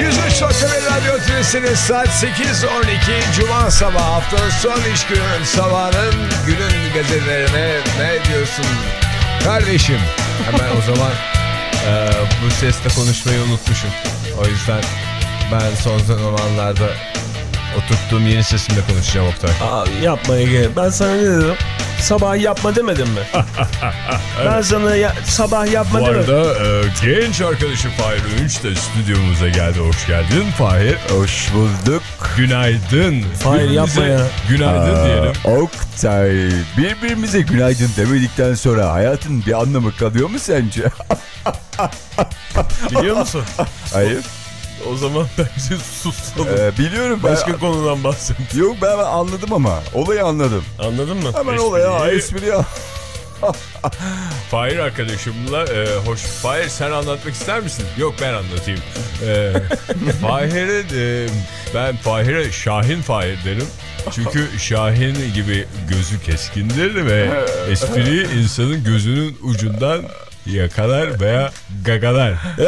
103 Radyo Tülesi'niz saat 8.12 Cuma sabah haftanın son iş günü sabahın günün gazetelerine ne diyorsun kardeşim? Hemen o zaman e, bu sesle konuşmayı unutmuşum. O yüzden ben son zamanlarda oturttuğum yeni sesimle konuşacağım Oktay. Abi yapma Ege. Ben sana ne dedim? Sabah yapma demedim mi? ben sana ya, sabah yapma Bu demedim. arada e, genç arkadaşım Fahir Ünç de stüdyomuza geldi. Hoş geldin Fahir. Hoş bulduk. Günaydın. Fahir, yapma ya. Günaydın diyelim. Oktay, birbirimize günaydın demedikten sonra hayatın bir anlamı kalıyor mu sence? Biliyor musun? Hayır. O zaman bence susalım. Ee, biliyorum ben. Başka konudan bahset. Yok ben anladım ama. Olayı anladım. Anladın mı? Hemen olaya espri ya. Fahir arkadaşımla e, hoş. Fahir sen anlatmak ister misin? Yok ben anlatayım. E, Fahir'e e, ben Fahir'e Şahin Fahir derim. Çünkü Şahin gibi gözü keskindir ve espriyi insanın gözünün ucundan yakalar veya gagalar.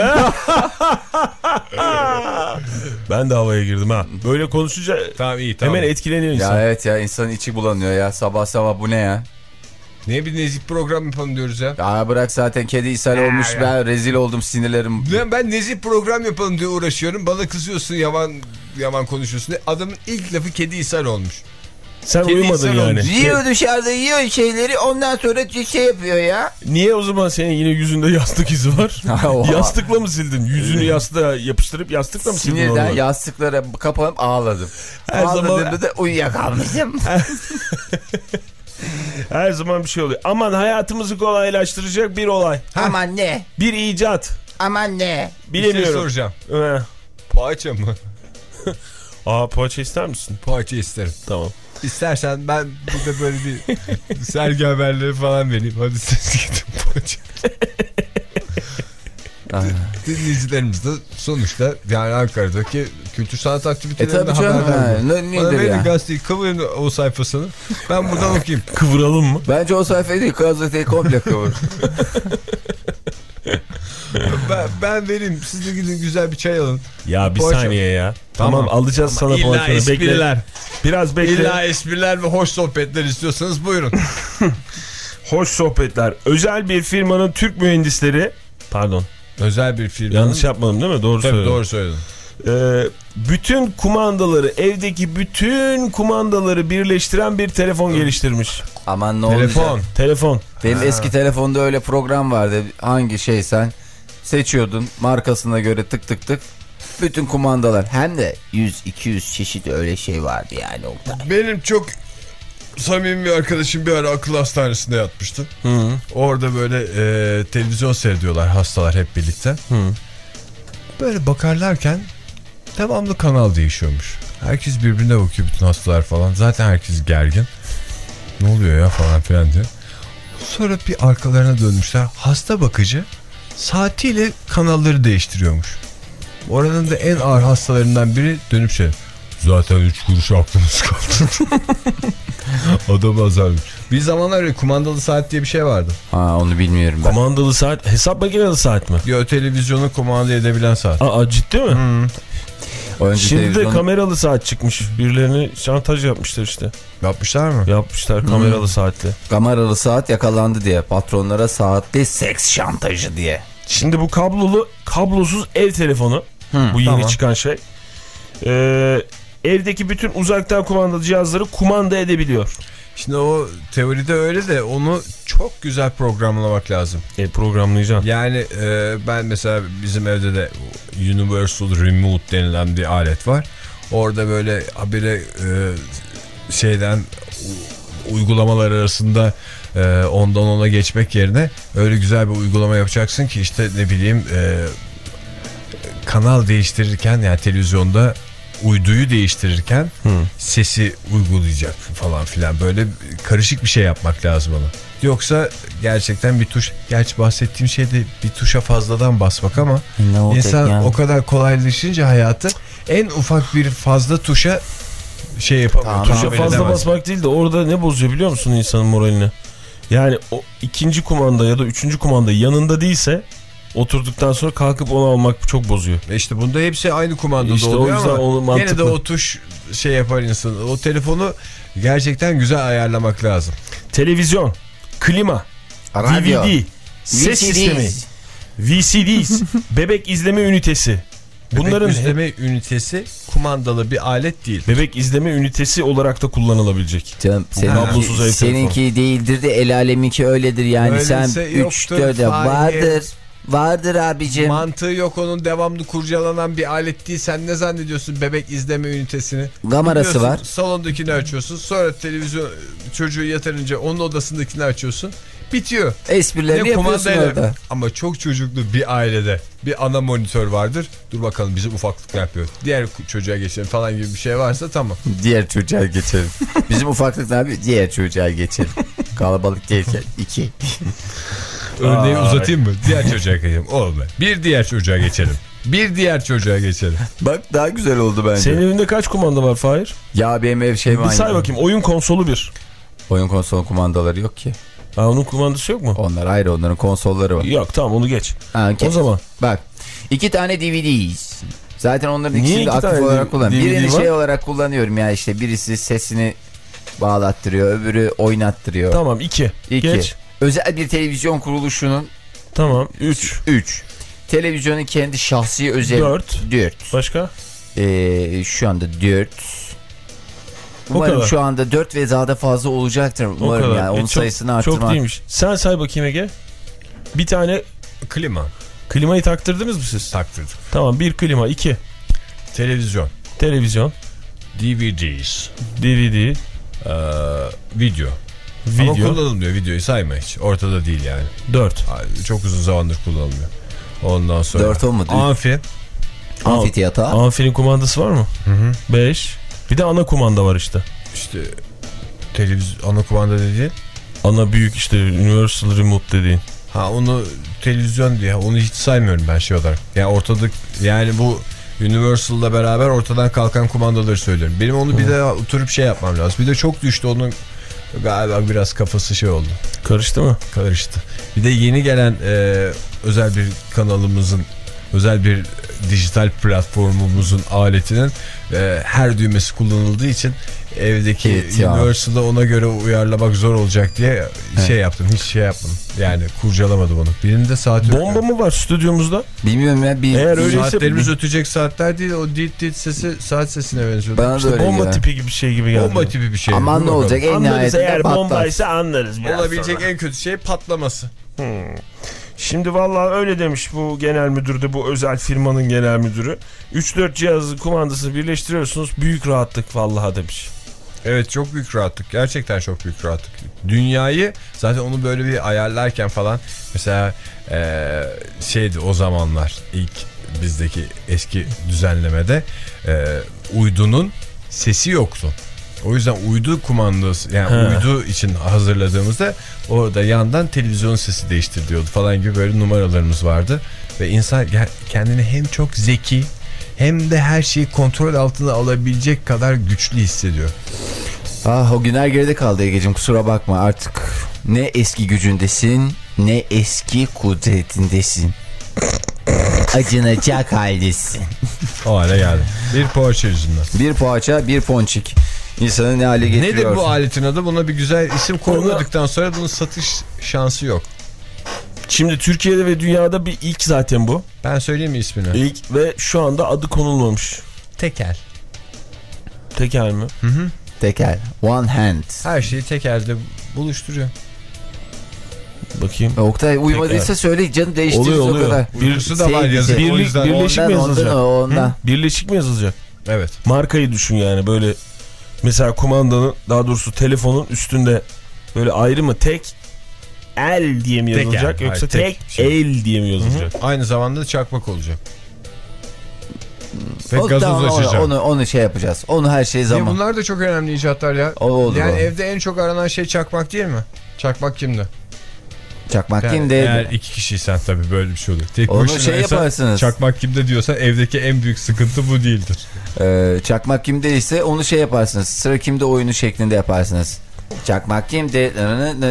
Ben de havaya girdim ha. Böyle konuşunca Tamam iyi tamam. hemen etkileniyor insan. Ya evet ya insanın içi bulanıyor ya. Sabah sabah bu ne ya? Ne bir nezih program yapalım diyoruz ya. Ya bırak zaten kedi ishal olmuş. ya. Ben rezil oldum sinirlerim. Ben, ben nezih program yapalım diye uğraşıyorum. Bana kızıyorsun yaman yaman konuşuyorsun. Adamın ilk lafı kedi ishal olmuş. Sen Kedi uyumadın yani. Yiyor dışarıda yiyor şeyleri ondan sonra şey yapıyor ya. Niye o zaman senin yine yüzünde yastık izi var? Yastıkla mı sildin? Yüzünü yastığa yapıştırıp yastıkla mı sildin Sinirden onu? yastıklara kapanıp ağladım. Her Ağladığımda zaman- da uyuyakalmışım. Her zaman bir şey oluyor. Aman hayatımızı kolaylaştıracak bir olay. Aman ne? Bir icat. Aman ne? Bir şey Bilemiyorum. soracağım. Ee, Poğaça mı? Aa poğaça ister misin? Poğaça isterim. Tamam. İstersen ben burada böyle bir sergi haberleri falan vereyim. Hadi siz gidin. Dinleyicilerimiz de sonuçta yani Ankara'daki kültür sanat E aktivitelerinde tabi canım. haber Ha, veriyor. ne, Bana nedir verin ya? gazeteyi kıvırın o sayfasını. Ben buradan okuyayım. Kıvıralım mı? Bence o sayfayı değil gazeteyi komple kıvır. Ben, ben vereyim. Siz de gidin güzel bir çay alın. Ya bir Poğaça. saniye ya. Tamam, Tamam. alacağız sana İlla poğaçanı. Bekle. espriler. Biraz bekle. İlla espriler ve hoş sohbetler istiyorsanız buyurun. Hoş sohbetler. Özel bir firmanın Türk mühendisleri pardon Özel bir film. yanlış yapmadım değil mi? Doğru Tabii söyledim. doğru söyledin. Ee, bütün kumandaları evdeki bütün kumandaları birleştiren bir telefon geliştirmiş. Aman ne Telefon. olacak? Telefon. Benim eski telefonda öyle program vardı. Hangi şey sen seçiyordun markasına göre tık tık tık. Bütün kumandalar hem de 100-200 çeşit öyle şey vardı yani Oktay. Benim çok samimi bir arkadaşım bir ara akıl hastanesinde yatmıştı. Hı. Orada böyle e, televizyon seyrediyorlar hastalar hep birlikte. Hı. Böyle bakarlarken devamlı kanal değişiyormuş. Herkes birbirine bakıyor bütün hastalar falan. Zaten herkes gergin. Ne oluyor ya falan filan diye. Sonra bir arkalarına dönmüşler. Hasta bakıcı saatiyle kanalları değiştiriyormuş. Oranın da en ağır hastalarından biri dönüp şey Zaten 3 kuruş aklımız kaldı. Adam azalmış. Bir zamanlar öyle kumandalı saat diye bir şey vardı. Ha onu bilmiyorum ben. Kumandalı saat hesap makineli saat mi? Ya televizyonu kumanda edebilen saat. Aa ciddi mi? Önce Şimdi de televizyon- kameralı saat çıkmış. Birilerini şantaj yapmışlar işte. Yapmışlar mı? Yapmışlar kameralı saatle. kameralı saat yakalandı diye patronlara saatli seks şantajı diye. Şimdi bu kablolu kablosuz ev telefonu bu yeni tamam. çıkan şey. Ee, evdeki bütün uzaktan kumandalı cihazları kumanda edebiliyor. Şimdi o teoride öyle de onu çok güzel programlamak lazım. E programlayacaksın. Yani e, ben mesela bizim evde de Universal Remote denilen bir alet var. Orada böyle habire e, şeyden uygulamalar arasında e, ondan ona geçmek yerine öyle güzel bir uygulama yapacaksın ki işte ne bileyim e, kanal değiştirirken yani televizyonda uyduyu değiştirirken sesi uygulayacak falan filan böyle karışık bir şey yapmak lazım ona. Yoksa gerçekten bir tuş gerçi bahsettiğim şey de bir tuşa fazladan basmak ama Ne insan yani? o kadar kolaylaşınca hayatı en ufak bir fazla tuşa şey yapamıyor. Tamam. Tuşa fazla edemez. basmak değil de orada ne bozuyor biliyor musun insanın moralini? Yani o ikinci kumanda ya da üçüncü kumanda yanında değilse oturduktan sonra kalkıp onu almak çok bozuyor. E İşte bunda hepsi aynı kumandada İşte oluyor ama onu gene de o tuş şey yapar insan. O telefonu gerçekten güzel ayarlamak lazım. Televizyon, klima, Radyo. DVD, ses VCDs. sistemi, VCDs, bebek izleme ünitesi. Bunların Bebek izleme ünitesi kumandalı bir alet değil. bebek izleme ünitesi olarak da kullanılabilecek. Canım seninki, seninki değildir de el aleminki öyledir yani Öyleyse sen 3 yoktur, 4 Fahir. vardır. Vardır abicim. Mantığı yok onun devamlı kurcalanan bir alet değil. Sen ne zannediyorsun bebek izleme ünitesini? Kamerası var. Salondakini açıyorsun. Sonra televizyon çocuğu yatırınca onun odasındakini açıyorsun. Bitiyor. Esprilerini yapıyorsun kumandayla- orada. Ama çok çocuklu bir ailede bir ana monitör vardır. Dur bakalım bizim ufaklık ne yapıyor. Diğer çocuğa geçelim falan gibi bir şey varsa tamam. Diğer çocuğa geçelim. Bizim ufaklık ne yapıyor? Diğer çocuğa geçelim. Kalabalık değilken iki. Örneği Ay. uzatayım mı? Diğer çocuğa geçelim. Be. Bir diğer çocuğa geçelim. Bir diğer çocuğa geçelim. Bak daha güzel oldu bence. Senin evinde kaç kumanda var Fahir? Ya benim ev şey Bir var. say ya. bakayım. Oyun konsolu bir. Oyun konsol kumandaları yok ki. Ha, onun kumandası yok mu? Onlar ayrı onların konsolları var. Yok tamam onu geç. Ha, O zaman Bak iki tane DVD'yiz. Zaten onların Niye ikisini de iki aktif olarak kullanıyorum. DVD Birini var? şey olarak kullanıyorum ya işte birisi sesini bağlattırıyor öbürü oynattırıyor. tamam 2. İki. Geç. Özel bir televizyon kuruluşunun Tamam 3. 3. Televizyonun kendi şahsi özel Dört. 4. Başka? Ee, şu anda 4. Umarım kadar. şu anda 4 ve daha da fazla olacaktır. O Umarım kadar. yani E, onun çok- sayısını Çok arttırmak. değilmiş. Sen say bakayım Ege. Bir tane Klima klimayı taktırdınız mı siz? taktırdık. Tamam bir klima, iki Televizyon. televizyon, DVDs. DVD, Ee, video. Ama video, kullanılmıyor videoyu sayma hiç. Ortada değil yani. 4. Ay, Çok uzun zamandır kullanılmıyor. Ondan sonra. Dört olmadı. Amfi. Amfiteyata. Amfinin kumandası var mı? 5. Bir de ana kumanda var işte. İşte televizyon ana kumanda dediğin. Ana büyük işte Universal Remote dediğin. Ha onu televizyon diye onu hiç saymıyorum ben şey olarak. Yani ortadık yani bu Universal'la beraber ortadan kalkan kumandaları söylüyorum. Benim onu bir de oturup şey yapmam lazım. Bir de çok düştü onun galiba biraz kafası şey oldu. Karıştı mı? Karıştı. Bir de yeni gelen e, özel bir kanalımızın özel bir dijital platformumuzun aletinin e, her düğmesi kullanıldığı için evdeki Evet. Universal'da ona göre uyarlamak zor olacak diye şey yaptım. Hiç şey yapmadım. Yani kurcalamadım onu. Birinde saat yok. Bomba mı var stüdyomuzda? Bilmiyorum ya bir Eğer öyle- Saatlerimiz ötecek saatler değil. O dit dit sesi saat sesine benziyor. bana İşte Bomba geliyor. tipi gibi şey gibi geldi. bomba tipi bir şey. Aman ne olacak en Anlarız nihayetinde eğer patlar. bombaysa anlarız Olabilecek sonra. en kötü şey patlaması. Şimdi vallahi öyle demiş bu genel müdür de bu özel firmanın genel müdürü. 3-4 cihazı kumandasını birleştiriyorsunuz büyük rahatlık vallahi demiş. Evet çok büyük rahatlık. Gerçekten çok büyük rahatlık. Dünyayı zaten onu böyle bir ayarlarken falan mesela eee, şeydi o zamanlar ilk bizdeki eski düzenlemede eee, uydunun sesi yoktu. O yüzden uydu kumandası yani He. uydu için hazırladığımızda orada yandan televizyon sesi değiştir diyordu falan gibi böyle numaralarımız vardı. Ve insan kendini hem çok zeki hem de her şeyi kontrol altına alabilecek kadar güçlü hissediyor. Ah o günler geride kaldı Ege'cim kusura bakma artık ne eski gücündesin ne eski kudretindesin. Acınacak haldesin. O hale geldi. Bir poğaça yüzünden. Bir poğaça bir ponçik. İnsanı ne hale getiriyor. Nedir bu aletin adı? Buna bir güzel isim koymadıktan sonra bunun satış şansı yok. Şimdi Türkiye'de ve dünyada bir ilk zaten bu. Ben söyleyeyim mi ismini? İlk ve şu anda adı konulmamış. Tekel. Tekel mi? Teker. One hand. Her şeyi tekelde buluşturuyor. Bakayım. Oktay uymadıysa söyle canım değiştiririz Oluyor o oluyor. kadar. Bir, Uykusu da var. O Birlik- yüzden birleşik Ondan mi ondan yazılacak? o, ondan. birleşik mi yazılacak? Evet. Markayı düşün yani böyle mesela kumandanın daha doğrusu telefonun üstünde böyle ayrı mı tek el diye mi Tek yazılacak el, yoksa hayır, tek, tek şey. el diye mi yazılacak? Aynı zamanda çakmak olacak. Ve O, gazoz tamam, onu, onu, onu şey yapacağız. Onu her şey Ya zaman. bunlar da çok önemli icatlar ya. O olur yani o. evde en çok aranan şey çakmak değil mi? Çakmak kimdi? Çakmak Yani kimde? Eğer iki kişiysen tabii böyle bir şey olur. Tek Onu şey yaparsınız. Çakmak kimde diyorsan evdeki en büyük sıkıntı bu değildir. Ee, çakmak kimdeyse onu şey yaparsınız. Sıra kimde oyunu şeklinde yaparsınız. Çakmak kimde?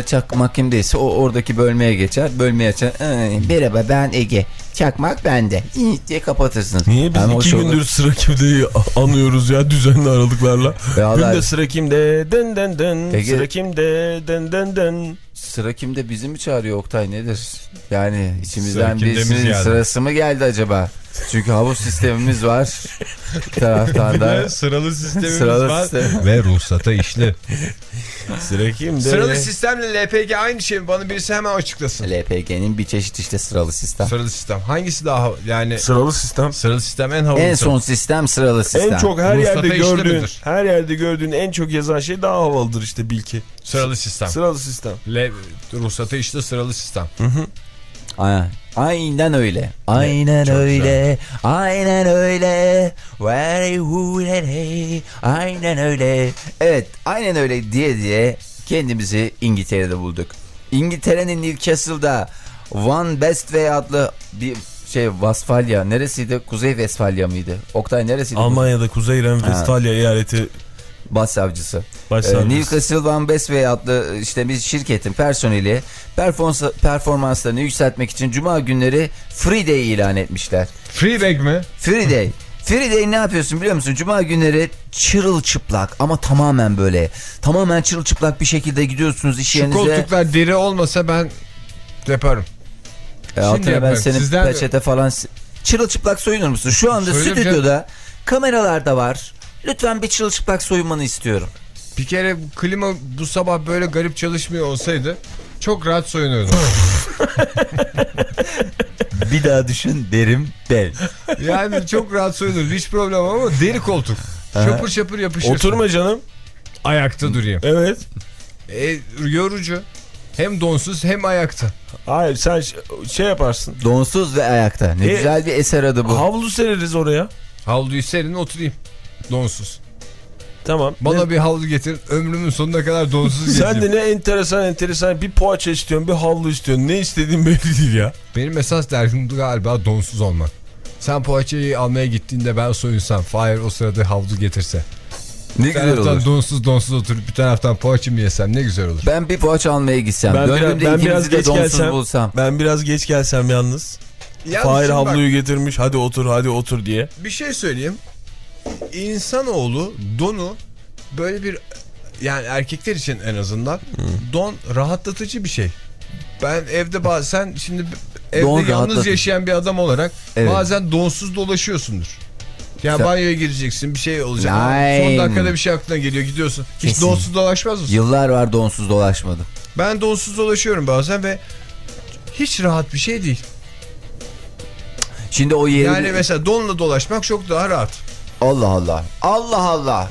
Çakmak kimdeyse o oradaki bölmeye geçer. Bölmeye açar. Ee, Merhaba ben Ege. Çakmak bende. İyi diye kapatırsınız. Niye biz Yani iki gündür sıra kimdeyi anıyoruz ya düzenli aralıklarla. Dün Allah- de sıra kimde den den den. Peki- Sıra kimde den den den. Sıra kimde bizi mi çağırıyor Oktay nedir? Yani içimizden Sıra birisinin sırası mı geldi acaba? Çünkü havuz sistemimiz var. Bir taraftan da sıralı sistemimiz Sıralı var. sistem. Ve ruhsata işli. Sıra kimde? Sıralı sistemle LPG aynı şey mi? Bana birisi hemen açıklasın. LPG'nin bir çeşit işte sıralı sistem. Sıralı sistem. Hangisi daha yani Sıralı sistem. sıralı sistem en havalı. En son sistem sıralı sistem. En çok her Ruhsata yerde gördüğün, midir? her yerde gördüğün en çok yazan şey daha havalıdır işte bil ki. sıralı sistem. Sıralı sistem. Le, ruhsata işte sıralı sistem. Aynen. Aynen öyle. Aynen çok öyle. Aynen öyle. Very hey. Aynen öyle. Evet, aynen öyle diye diye kendimizi İngiltere'de bulduk. İngiltere'nin Newcastle'da One Best Way adlı bir şey Westfalia neresiydi? Kuzey Westfalia mıydı? Oktay neresiydi? Almanya'da Kuzey Ren-Vesfalya eyaleti Başsavcısı. Ee, başsavcısı. Newcastle Van Bestway adlı işte bir şirketin personeli performans, performanslarını yükseltmek için cuma günleri free day ilan etmişler. Freebag mi? Free day. Free day ne yapıyorsun biliyor musun? Cuma günleri çırılçıplak ama tamamen böyle tamamen çırılçıplak bir şekilde gidiyorsunuz iş Şu yerinize. koltuklar deri olmasa ben yaparım. E, altına ben senin Sizden de- peçete falan çırılçıplak soyunur musun? Şu anda Soyunurum stüdyoda kameralar da var. Lütfen bir çırılçıplak soyunmanı istiyorum. Bir kere klima bu sabah böyle garip çalışmıyor olsaydı çok rahat soyunurdum. Bir daha düşün derim bel. yani çok rahat soyunurdum. Hiç problem ama deri koltuk. Şapır şapır yapışırsın. Oturma canım. Ayakta durayım. Evet. E, yorucu. Hem donsuz hem ayakta. Hayır sen şey yaparsın. Donsuz ve ayakta. Ne E, güzel bir eser adı bu. Havlu sereriz oraya. Havluyu serin oturayım. Donsuz. Tamam. Bana Ne- bir havlu getir. Ömrümün sonuna kadar donsuz sen de ne enteresan enteresan bir poğaça istiyorsun bir havlu istiyorsun. Ne istediğin belli değil ya. Benim esas derdim galiba donsuz olmak. Sen poğaçayı almaya gittiğinde ben soyunsam Fahir o sırada havlu getirse. Ne Bir güzel taraftan olur. donsuz donsuz oturup bir taraftan poğaça mı yesem ne güzel olur. Ben bir poğaça almaya gitsem. Ben biraz- ben biraz geç donsuz gelsem- bulsam. Ben biraz geç gelsem yalnız. Yalnız Fahir şimdi bak, havluyu getirmiş hadi otur hadi otur diye. bir şey söyleyeyim. İnsanoğlu donu böyle bir yani erkekler için en azından don rahatlatıcı bir şey. Ben evde bazen şimdi evde Don yalnız rahatlatıcı. yaşayan bir adam olarak Evet. bazen donsuz dolaşıyorsundur. Ya Sen- banyoya gireceksin bir şey olacak. Nein. Son dakikada bir şey aklına geliyor gidiyorsun. Hiç Kesin. donsuz dolaşmaz mısın? Yıllar var donsuz dolaşmadım. Ben donsuz dolaşıyorum bazen ve hiç rahat bir şey değil. Şimdi o yeri... Yani mesela donla dolaşmak çok daha rahat. Allah Allah. Allah Allah.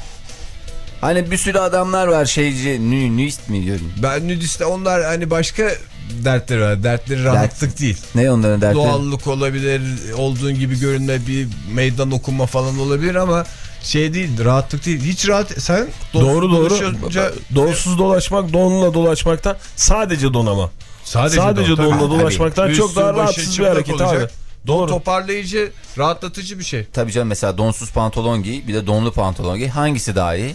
Hani bir sürü adamlar var şeyci, nü, nüist mi diyorum? Ben nudiste onlar hani başka dertleri var. Dertleri rahatlık değil. Ne onların dertleri? Doğallık olabilir, olduğun gibi görünme, bir meydan okuma falan olabilir ama şey değil, rahatlık değil. Hiç rahat sen Doğru doğru. Donsuz dolaşmak donla dolaşmaktan sadece don ama. Sadece, Sadece, don, tabii. donla dolaşmaktan Üstü, çok daha rahatsız bir hareket olacak. abi. Doğru. Toparlayıcı, rahatlatıcı bir şey. Tabii canım mesela donsuz pantolon giy bir de donlu pantolon giy. Hangisi daha iyi?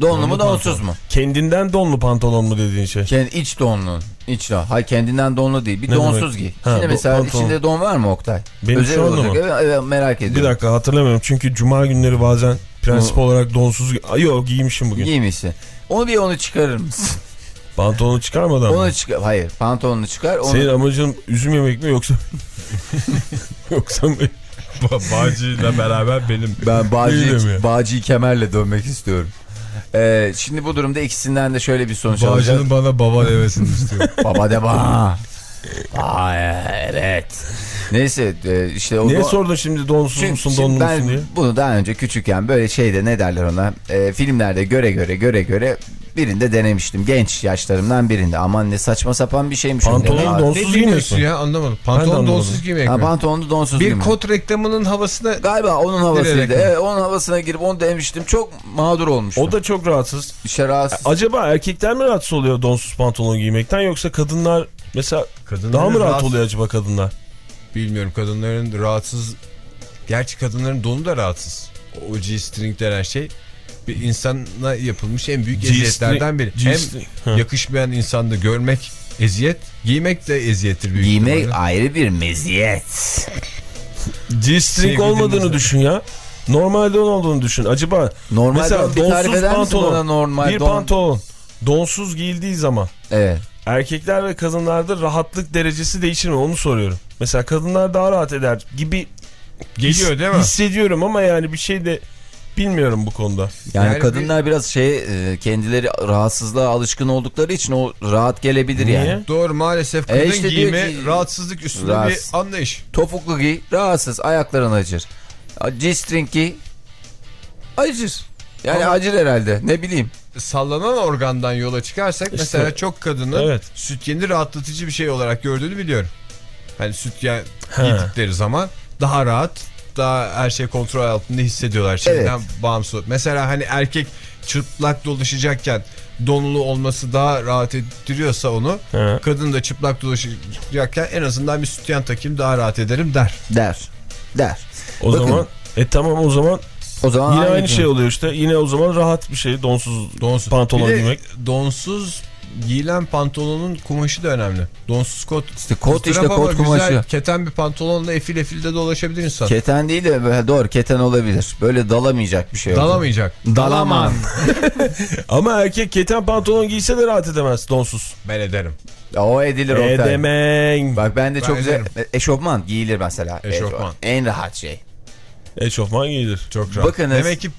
Donlu, mu donsuz mu? Kendinden donlu pantolon mu dediğin şey? Kendi iç donlu. İç don. Hayır kendinden donlu değil. Bir Ne donsuz demek? giy. Ha, Şimdi mesela pantolon. içinde don var mı Oktay? Benim Özel şu anda olacak. mı? Evet, evet, merak ediyorum. Bir dakika hatırlamıyorum çünkü cuma günleri bazen prensip Hı. olarak donsuz... Ay yok giymişim bugün. Giymişsin. Onu bir onu çıkarır mısın? Pantolonu çıkarmadan mı? onu çıkar. Hayır pantolonunu çıkar. Onu... Senin amacın üzüm yemek mi yoksa... yoksa mı? Bağcıyla beraber benim. Ben Bağcı'yı kemerle dönmek istiyorum. Ee, şimdi bu durumda ikisinden de şöyle bir sonuç alacağız. Bağcının bana baba demesini istiyorum. Baba de bana. Aa, evet. Neyse e, işte o Niye do- sordun şimdi donsuz Çünkü- musun donlu musun diye? bunu daha önce küçükken böyle şeyde ne derler ona e, filmlerde göre göre göre göre birinde denemiştim. Genç yaşlarımdan birinde. Aman ne saçma sapan bir şeymiş. Pantolon Donsuz giymiyorsun. ya anlamadım. Pantolon donsuz giymek Ha, mi? pantolonlu donsuz Bir mi? kot reklamının havasına Galiba onun havasıydı. Evet, onun havasına girip onu denemiştim. Çok mağdur olmuştum. O da çok rahatsız. İşte rahatsız. Acaba erkekler mi rahatsız oluyor donsuz pantolon giymekten yoksa kadınlar mesela Kadınların daha mı rahat rahatsız- oluyor acaba kadınlar? bilmiyorum kadınların rahatsız gerçi kadınların donu da rahatsız. O G-string denen şey bir insana yapılmış en büyük eziyetlerden biri. Hem Hı. yakışmayan insanda görmek eziyet, giymek de eziyettir büyük Giymek ihtimalle. ayrı bir meziyet. G-string olmadığını düşün ya. Normalde olduğunu düşün. Acaba Normal mesela donsuz pantolon, normal bir don? pantolon donsuz giyildiği zaman Evet. erkekler ve kadınlarda rahatlık derecesi değişir mi onu soruyorum. Mesela kadınlar daha rahat eder gibi Geliyor his- değil mi? Hissediyorum ama yani bir şey de bilmiyorum bu konuda. Yani, Yani kadınlar biraz şey e, kendileri rahatsızlığa alışkın oldukları için o rahat gelebilir Niye? yani. Doğru maalesef E kadın işte diyor giyimi ki- rahatsızlık üstünde Rahatsız. bir anlayış. Topuklu giy rahatsız ayakların acır. G-string giy acır. Yani Ama- acır herhalde ne bileyim. Sallanan organdan yola çıkarsak İşte- mesela çok kadının Evet. süt yeni rahatlatıcı bir şey olarak gördüğünü biliyorum. Hani süt yen He. giydikleri zaman daha rahat, daha her şey kontrol altında hissediyorlar şeyden bağımsız. Mesela hani erkek çıplak dolaşacakken donulu olması daha rahat ettiriyorsa onu He. kadın da çıplak dolaşacakken en azından bir sütyen takayım daha rahat ederim der. Der. Der. O Bakın. zaman e tamam o zaman O zaman yine aynı şey oluyor işte. Yine o zaman rahat bir şey donsuz Donsuz. pantolon giymek. Donsuz giyilen pantolonun kumaşı da önemli. Donsuz kot. İşte kot işte kot güzel kumaşı. keten bir pantolonla efil efilde dolaşabilir insan. Keten değil de böyle doğru keten olabilir. Böyle dalamayacak bir şey. Dalamayacak. Dalaman. Ama erkek keten pantolon giyse de rahat edemez donsuz. Ben ederim. O edilir Oktay. Edemen. Bak ben de Ben çok güzel. ederim. Eşofman giyilir mesela. Eşofman. En rahat şey. Eşofman giyilir. Çok rahat. Bakınız. Demek ki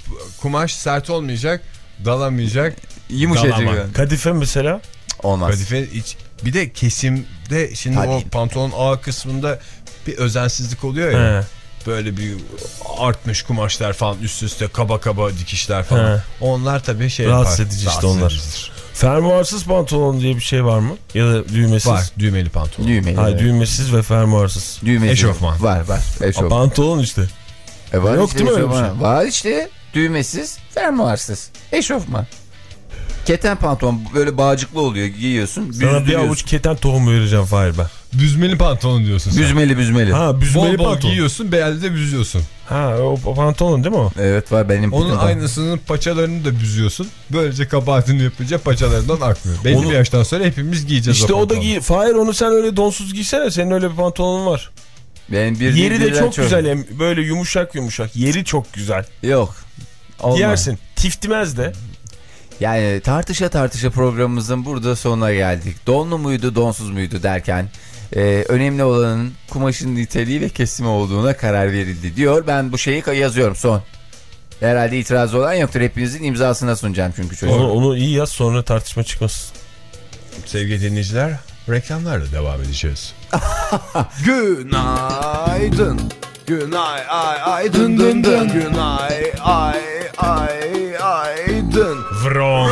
kumaş sert olmayacak, dalamayacak. Yumuşacık. Dalaman. Kadife mesela. Olmaz. Kadife iç. Bir de kesimde şimdi Tabii. o pantolon ağ kısmında bir özensizlik oluyor ya. He. Böyle bir artmış kumaşlar falan üst üste kaba kaba dikişler falan. He. Onlar tabii şey Rahatsız yapar. edici işte Rahatsız onlar. edicidir. Fermuarsız pantolon diye bir şey var mı? Ya da düğmesiz. Var düğmeli pantolon. Düğmeli. Hayır evet. düğmesiz ve fermuarsız. Düğmeli. Eşofman. Var var. A, Eşofman. pantolon işte. E var Yok işte değil mi öyle bir eşofman. Var işte. Düğmesiz, fermuarsız. Eşofman. Keten pantolon böyle bağcıklı oluyor giyiyorsun. Sana bir avuç keten tohumu vereceğim Fahir ben. Büzmeli pantolon diyorsun sen. Büzmeli büzmeli. Ha büzmeli Bol bol pantolon. giyiyorsun beyazı da büzüyorsun. Ha o, o pantolon değil mi o? Evet var benim. Onun aynısının paçalarını da büzüyorsun. Böylece kabahatini yapınca paçalarından akmıyor. Belli Onu- bir yaştan sonra hepimiz giyeceğiz İşte o da pantolonu. giy. Fahir onu sen öyle donsuz giysene. Senin öyle bir pantolonun var. Benim bir Yeri de çok güzel. hem Böyle yumuşak yumuşak. Yeri çok güzel. Yok. Olmaz. Giyersin. Tiftimez de. Yani tartışa tartışa programımızın burada sonuna geldik. Donlu muydu donsuz muydu derken e, önemli olanın kumaşın niteliği ve kesimi olduğuna karar verildi diyor. Ben bu şeyi yazıyorum son. Herhalde itiraz olan yoktur. Hepinizin imzasına sunacağım çünkü çocuğu. Onu, onu iyi yaz sonra tartışma çıkmasın. Sevgili dinleyiciler reklamlarla devam edeceğiz. Günaydın. Günay ay ay dın dın dın. Günay ay ay ay dın. Vrom.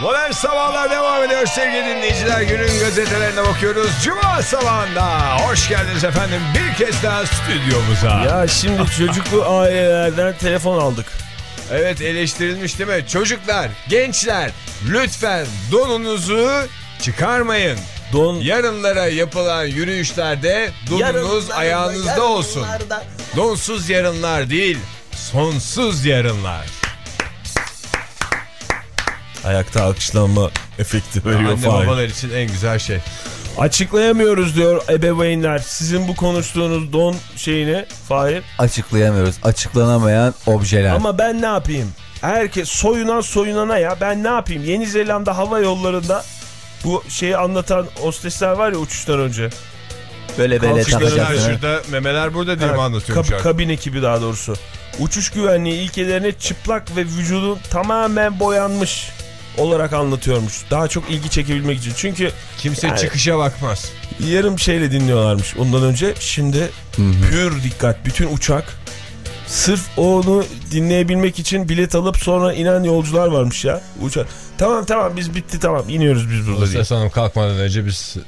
Modern Sabahlar devam ediyor sevgili dinleyiciler. Günün gazetelerine bakıyoruz. Cuma sabahında. Hoş geldiniz efendim bir kez daha stüdyomuza. Ya şimdi çocuklu ailelerden telefon aldık. Evet eleştirilmiş değil mi? Çocuklar, gençler lütfen donunuzu çıkarmayın. Don Yarınlara yapılan yürüyüşlerde donunuz ayağınızda olsun. Donsuz yarınlar değil, sonsuz yarınlar. Ayakta alkışlanma efekti veriyor Anne Fahir. babalar için en güzel şey. Açıklayamıyoruz diyor ebeveynler. Sizin bu konuştuğunuz don şeyini Fahir. Açıklayamıyoruz. Açıklanamayan objeler. Ama ben ne yapayım? Herkes soyunan soyunana ya. Ben ne yapayım? Yeni Zelanda hava yollarında bu şeyi anlatan hostesler var ya uçuştan önce. böyle böyle kalkışları Memeler takacaksın. şurada, memeler burada diye mi anlatıyorum kab- şarkı? kabin ekibi daha doğrusu. Uçuş güvenliği ilkelerine çıplak ve vücudun tamamen boyanmış olarak anlatıyormuş. Daha çok ilgi çekebilmek için. Çünkü Kimse Yani- çıkışa bakmaz. yarım şeyle dinliyorlarmış ondan önce. Şimdi pür dikkat bütün uçak Sırf onu dinleyebilmek için bilet alıp sonra inen yolcular varmış ya. Uçak. Tamam tamam biz bitti tamam iniyoruz biz burada diye. Hanım kalkmadan önce biz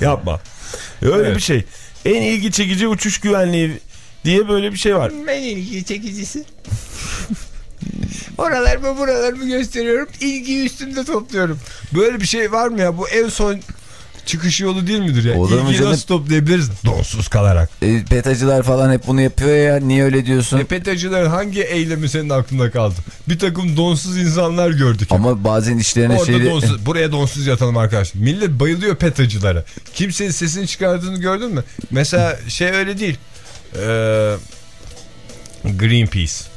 Yapma. Öyle Evet. bir şey. En ilgi çekici uçuş güvenliği diye böyle bir şey var. en ilgi çekicisi. Oralarımı buralarımı gösteriyorum. İlgiyi üstümde topluyorum. Böyle bir şey var mı ya? Bu en son çıkış yolu değil midir ya? Olur mu İlgiyi nasıl toplayabiliriz? Donsuz kalarak. E, petacılar falan hep bunu yapıyor ya. Niye öyle diyorsun? Epetacıların hangi eylemi senin aklında kaldı? Bir takım donsuz insanlar gördük. Ama bazen işlerine Orada şeyi... donsuz, buraya donsuz yatalım arkadaş. Millet bayılıyor petacılara. Kimsenin sesini çıkardığını gördün mü? Mesela şey öyle değil. Ee, Greenpeace.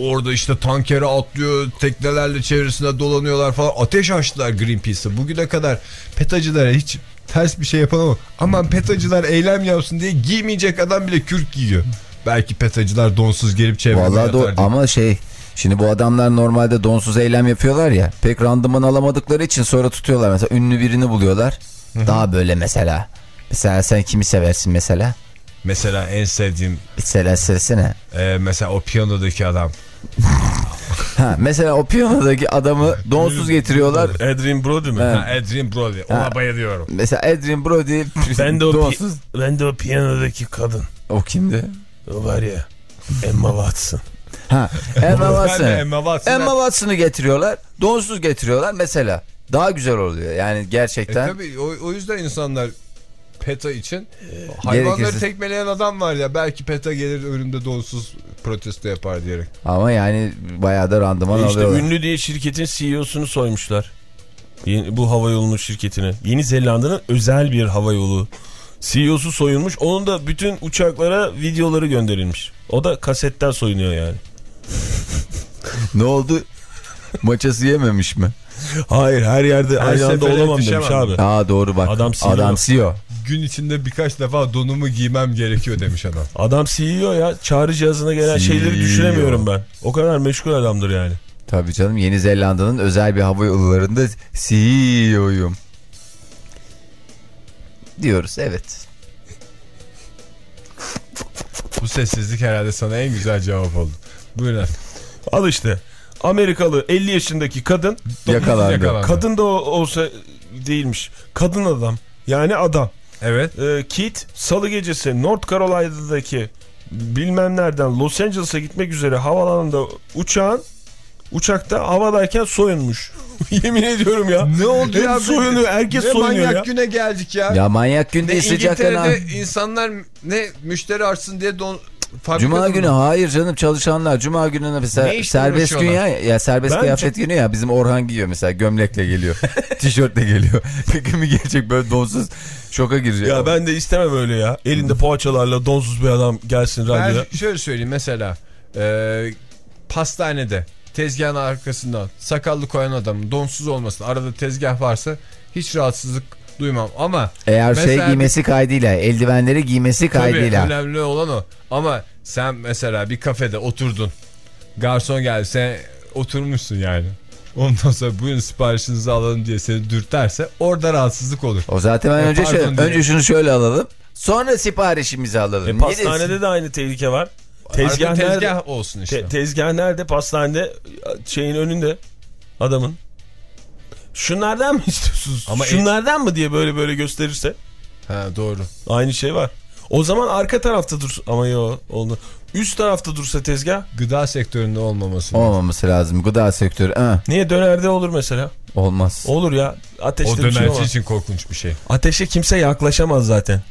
Orada işte tankere atlıyor, teknelerle çevresinde dolanıyorlar falan. Ateş açtılar Greenpeace'e. Bugüne kadar petacılara hiç ters bir şey yapamam. Aman petacılar eylem yapsın diye giymeyecek adam bile kürk giyiyor. Belki petacılar donsuz gelip çevrede Vallahi diye. ama şey şimdi bu adamlar normalde donsuz eylem yapıyorlar ya pek randıman alamadıkları için sonra tutuyorlar mesela ünlü birini buluyorlar daha böyle mesela mesela sen kimi seversin mesela Mesela en sevdiğim mesela söylesene e, mesela o piyanodaki adam. ha, mesela o piyanodaki adamı donsuz getiriyorlar Adrian Brody mi? Evet. Ha, Adrian Brody. Ona Ha. bayılıyorum. mesela Adrian Brody Ben de o donsuz ben de o piyanodaki kadın. o kimdi O var ya. Emma Watson. ha Emma Ben de Watson Emma Watson. Emma Watson'ı getiriyorlar donsuz getiriyorlar mesela daha güzel oluyor yani E gerçekten tabii o, o yüzden insanlar PETA için hayvanları gerekirse- tekmeleyen adam var ya belki PETA gelir önümde donsuz protesto yapar diyerek. ama yani bayağı da randıman E işte alıyorlar. ünlü diye şirketin CEO'sunu soymuşlar. Yeni- bu hava yolunun şirketine. Yeni Zelanda'nın özel bir hava yolu. CEO'su soyulmuş. Onun da bütün uçaklara videoları gönderilmiş. O da kasetten soyunuyor yani. Ne oldu? Maçası yememiş mi? Hayır her yerde Her aynı anda olamam demiş abi. Aa doğru bak. Adam CEO. Adam CEO. Gün içinde birkaç defa donumu giymem gerekiyor demiş adam. Adam CEO ya. Çağrı cihazına gelen şeyleri CEO. düşünemiyorum ben. O kadar meşgul adamdır yani. Tabii canım Yeni Zelanda'nın özel bir hava yollarında CEO'yum. Diyoruz evet. Bu sessizlik herhalde sana en güzel cevap oldu. Buyurun. Al işte. Amerikalı 50 yaşındaki kadın. Yakalandı. Yakalandı. Kadın da olsa değilmiş. Kadın adam. Yani adam. Evet. Ee, Kit salı gecesi North Carolina'daki bilmem nereden Los Angeles'a gitmek üzere havalanında uçağın uçakta havadayken soyunmuş. Yemin ediyorum ya. Ne oldu Hep ya? soyunuyor. Herkes ne soyunuyor manyak ya. güne geldik ya. Ya manyak gün ne değil sıcak. İngiltere'de insanlar ne müşteri artsın diye don... fabrika Cuma günü hayır canım çalışanlar Cuma gününe mesela serbest gün ya, ya serbest Ben kıyafet günü ya bizim Orhan giyiyor mesela gömlekle geliyor tişörtle geliyor peki mi gelecek böyle donsuz şoka girecek Ya ben de istemem öyle ya. Elinde poğaçalarla donsuz bir adam gelsin radyoya. Ben şöyle söyleyeyim mesela e, pastanede tezgahın arkasından sakallı koyan adamın donsuz olmasın arada tezgah varsa hiç rahatsızlık duymam ama eğer şey Mesela- giymesi kaydıyla eldivenleri giymesi tabii kaydıyla önemli olan o ama sen mesela bir kafede oturdun garson geldi sen oturmuşsun yani ondan sonra buyurun siparişinizi alalım diye seni dürterse orada rahatsızlık olur. o zaten ben E, önce şöyle, önce şunu şöyle alalım sonra siparişimizi alalım E, Ne pastanede desin? de aynı tehlike var. Tezgah Tezgah, tezgah nerede? olsun işte. Te- tezgah nerede? Pastanede şeyin önünde adamın. Şunlardan mı istiyorsunuz? Ama Şunlardan mı diye böyle böyle gösterirse ha doğru. aynı şey var. O zaman arka tarafta dursun. Ama yo oldu. Üst tarafta dursa tezgah. Gıda sektöründe olmaması. lazım. olmaması lazım gıda sektörü ha, Niye dönerde olur mesela? olmaz Olur ya. Ateşte O şey dönerci olmaz. için korkunç bir şey. Ateşe kimse yaklaşamaz zaten.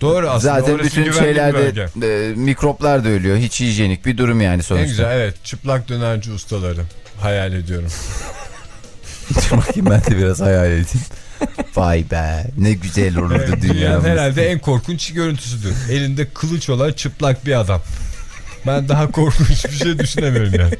Doğru aslında. zaten bütün şeylerde e, mikroplar da ölüyor hiç hijyenik bir durum yani sonuçta En güzel evet çıplak dönerci ustaları hayal ediyorum. Dur bakayım ben de biraz hayal edeyim. Vay be ne güzel olurdu dünyamız. herhalde en korkunç görüntüsüdür. Elinde kılıç olan çıplak bir adam. Ben daha korkunç bir şey düşünemiyorum yani.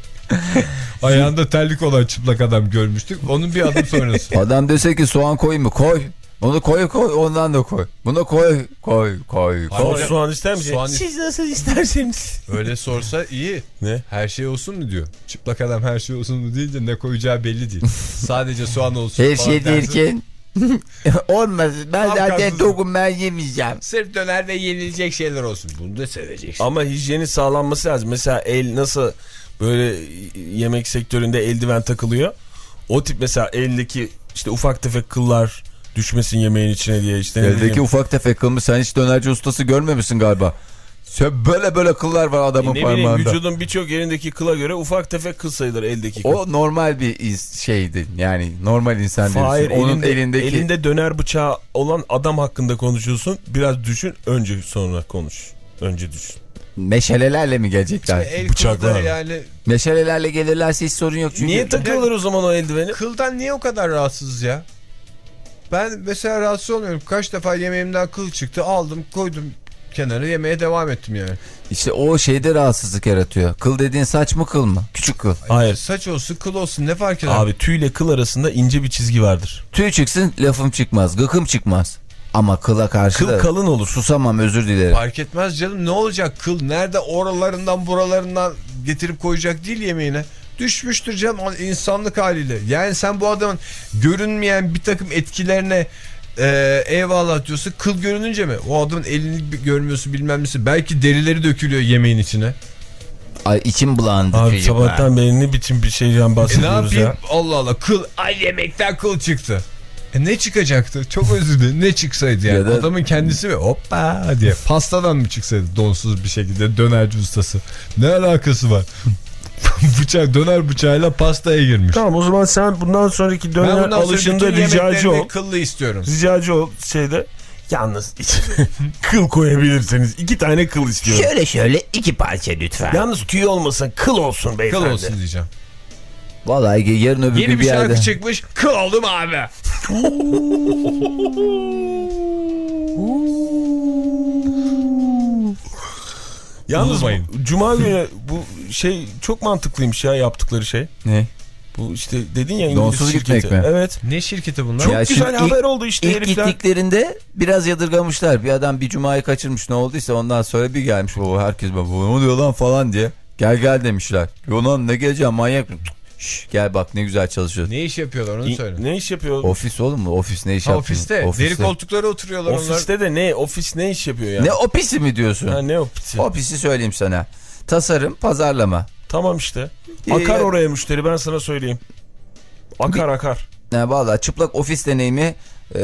Ayağında terlik olan çıplak adam görmüştük. Onun bir adım sonrası. Adam dese ki soğan koy mu? Koy. Onu koy koy ondan da koy. Bunu koy koy koy koy. soğan ister misin? Soğan- Siz nasıl isterseniz. Öyle sorsa iyi. Ne? Her şey olsun mu diyor. Çıplak adam her şey olsun mu deyince ne koyacağı belli değil. Sadece soğan olsun Her şey derken Olmaz. Ben Tam zaten tokum ben yemeyeceğim. Sırf döner ve yenilecek şeyler olsun. Bunu da seveceksin. Ama hijyenin sağlanması lazım. Mesela el nasıl böyle yemek sektöründe eldiven takılıyor. O tip mesela eldeki işte ufak tefek kıllar düşmesin yemeğin içine diye işte. ne Eldeki bileyim. ufak tefek kılmış. Sen hiç dönerci ustası görmemişsin galiba. Sen böyle böyle kıllar var adamın ne bileyim parmağında. vücudun birçok yerindeki kıla göre ufak tefek kıl sayılır eldeki kıl. O normal bir şeydi. Yani normal insan Hayır. Onun elinde, elindeki elinde döner bıçağı olan adam hakkında konuşuyorsun. Biraz düşün önce sonra konuş. Önce düşün. meşalelerle mi gelecekler? El Bıçaklar yani Meşalelerle gelirlerse hiç sorun yok. Çünkü Niye takıyorlar o zaman o eldiveni? kıldan niye o kadar rahatsız ya? Ben mesela rahatsız olmuyorum. Kaç defa yemeğimden kıl çıktı. Aldım koydum kenara yemeye devam ettim yani. İşte o şeyde rahatsızlık yaratıyor. Kıl dediğin saç mı kıl mı? Küçük kıl. Hayır. Saç olsun kıl olsun ne fark eder? Abi tüyle kıl arasında ince bir çizgi vardır. Tüy çıksın lafım çıkmaz. Gıkım çıkmaz. Ama kıla karşı Kıl da kalın olur. susamam özür dilerim. Fark etmez canım ne olacak kıl nerede oralarından buralarından getirip koyacak değil yemeğine. Düşmüştür canım insanlık haliyle. Yani sen bu adamın görünmeyen bir takım etkilerine e, eyvallah diyorsun. Kıl görününce mi? O adamın elini görmüyorsun bilmem nesi. Belki derileri dökülüyor yemeğin içine. Ay içim bulandı. Abi sabahtan beri ne biçim bir şeyden E ne bahsediyoruz yapayım? ya. Allah Allah kıl. Ay yemekten kıl çıktı. E ne çıkacaktı? Çok özür dilerim. Ne çıksaydı yani? Ya da- Adamın kendisi mi? Hoppa diye. Pastadan mı çıksaydı donsuz bir şekilde dönerci ustası? Ne alakası var? Bıçak döner bıçağıyla pastaya girmiş. Tamam o zaman sen bundan sonraki Ben döner bundan sonra alışında ricacı ol. kıllı istiyorum. Ricacı ol şeyde. Yalnız kıl koyabilirsiniz. İki tane kıl istiyorum. Şöyle şöyle iki parça lütfen. Yalnız tüy olmasın kıl olsun Kıl beyefendi. olsun diyeceğim. Vallahi yarın öbür Yeni gün bir bir şarkı yerde. çıkmış. Kıl oldum abi. Yalnız Unutmayın. bu- Cuma günü bu şey çok mantıklıymış ya yaptıkları şey. Ne? Bu işte dedin ya İngiliz Donsuz şirketi. gitmek mi? Evet. Ne şirketi bunlar? Çok Ya güzel şimdi haber ilk- oldu işte İlk herifler. gittiklerinde biraz yadırgamışlar. Bir adam bir cumayı kaçırmış ne olduysa ondan sonra bir gelmiş baba herkes baba ne oluyor lan falan diye. Gel gel demişler. Yonan ne geleceğim manyak mı? Şş, gel bak ne güzel çalışıyor. Ne iş yapıyorlar onu söyle. Ne iş yapıyor? Ofis oğlum mu? Ofis ne iş Ha, yapıyor? ofiste. Deri koltuklara oturuyorlar onlar. Ofiste de ne? Ofis ne iş yapıyor yani? Ne ofisi mi diyorsun? Ha, ne ofisi? Ofisi söyleyeyim sana. Tasarım, pazarlama. Tamam işte. Ee, Akar oraya müşteri ben sana söyleyeyim. Akar akar. Ne valla çıplak ofis deneyimi e,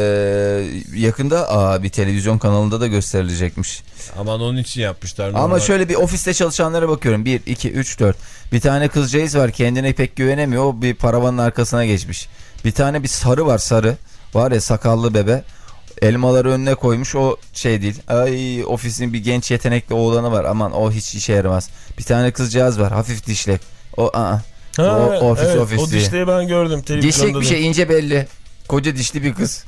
yakında aa, bir televizyon kanalında da gösterilecekmiş. Aman onun için yapmışlar. Ama normal. şöyle bir ofiste çalışanlara bakıyorum. 1, 2, 3, 4. Bir tane kızcağız var kendine pek güvenemiyor. O bir paravanın arkasına geçmiş. Bir tane bir sarı var sarı. Var ya sakallı bebe. Elmaları önüne koymuş o şey değil. Ay ofisin bir genç yetenekli oğlanı var. Aman o hiç işe yaramaz. Bir tane kızcağız var hafif dişli. O aa. Ha, O- ofis, evet, ofis O dişliği ben gördüm televizyonda. Dişlik bir şey ince belli. Koca dişli bir kız.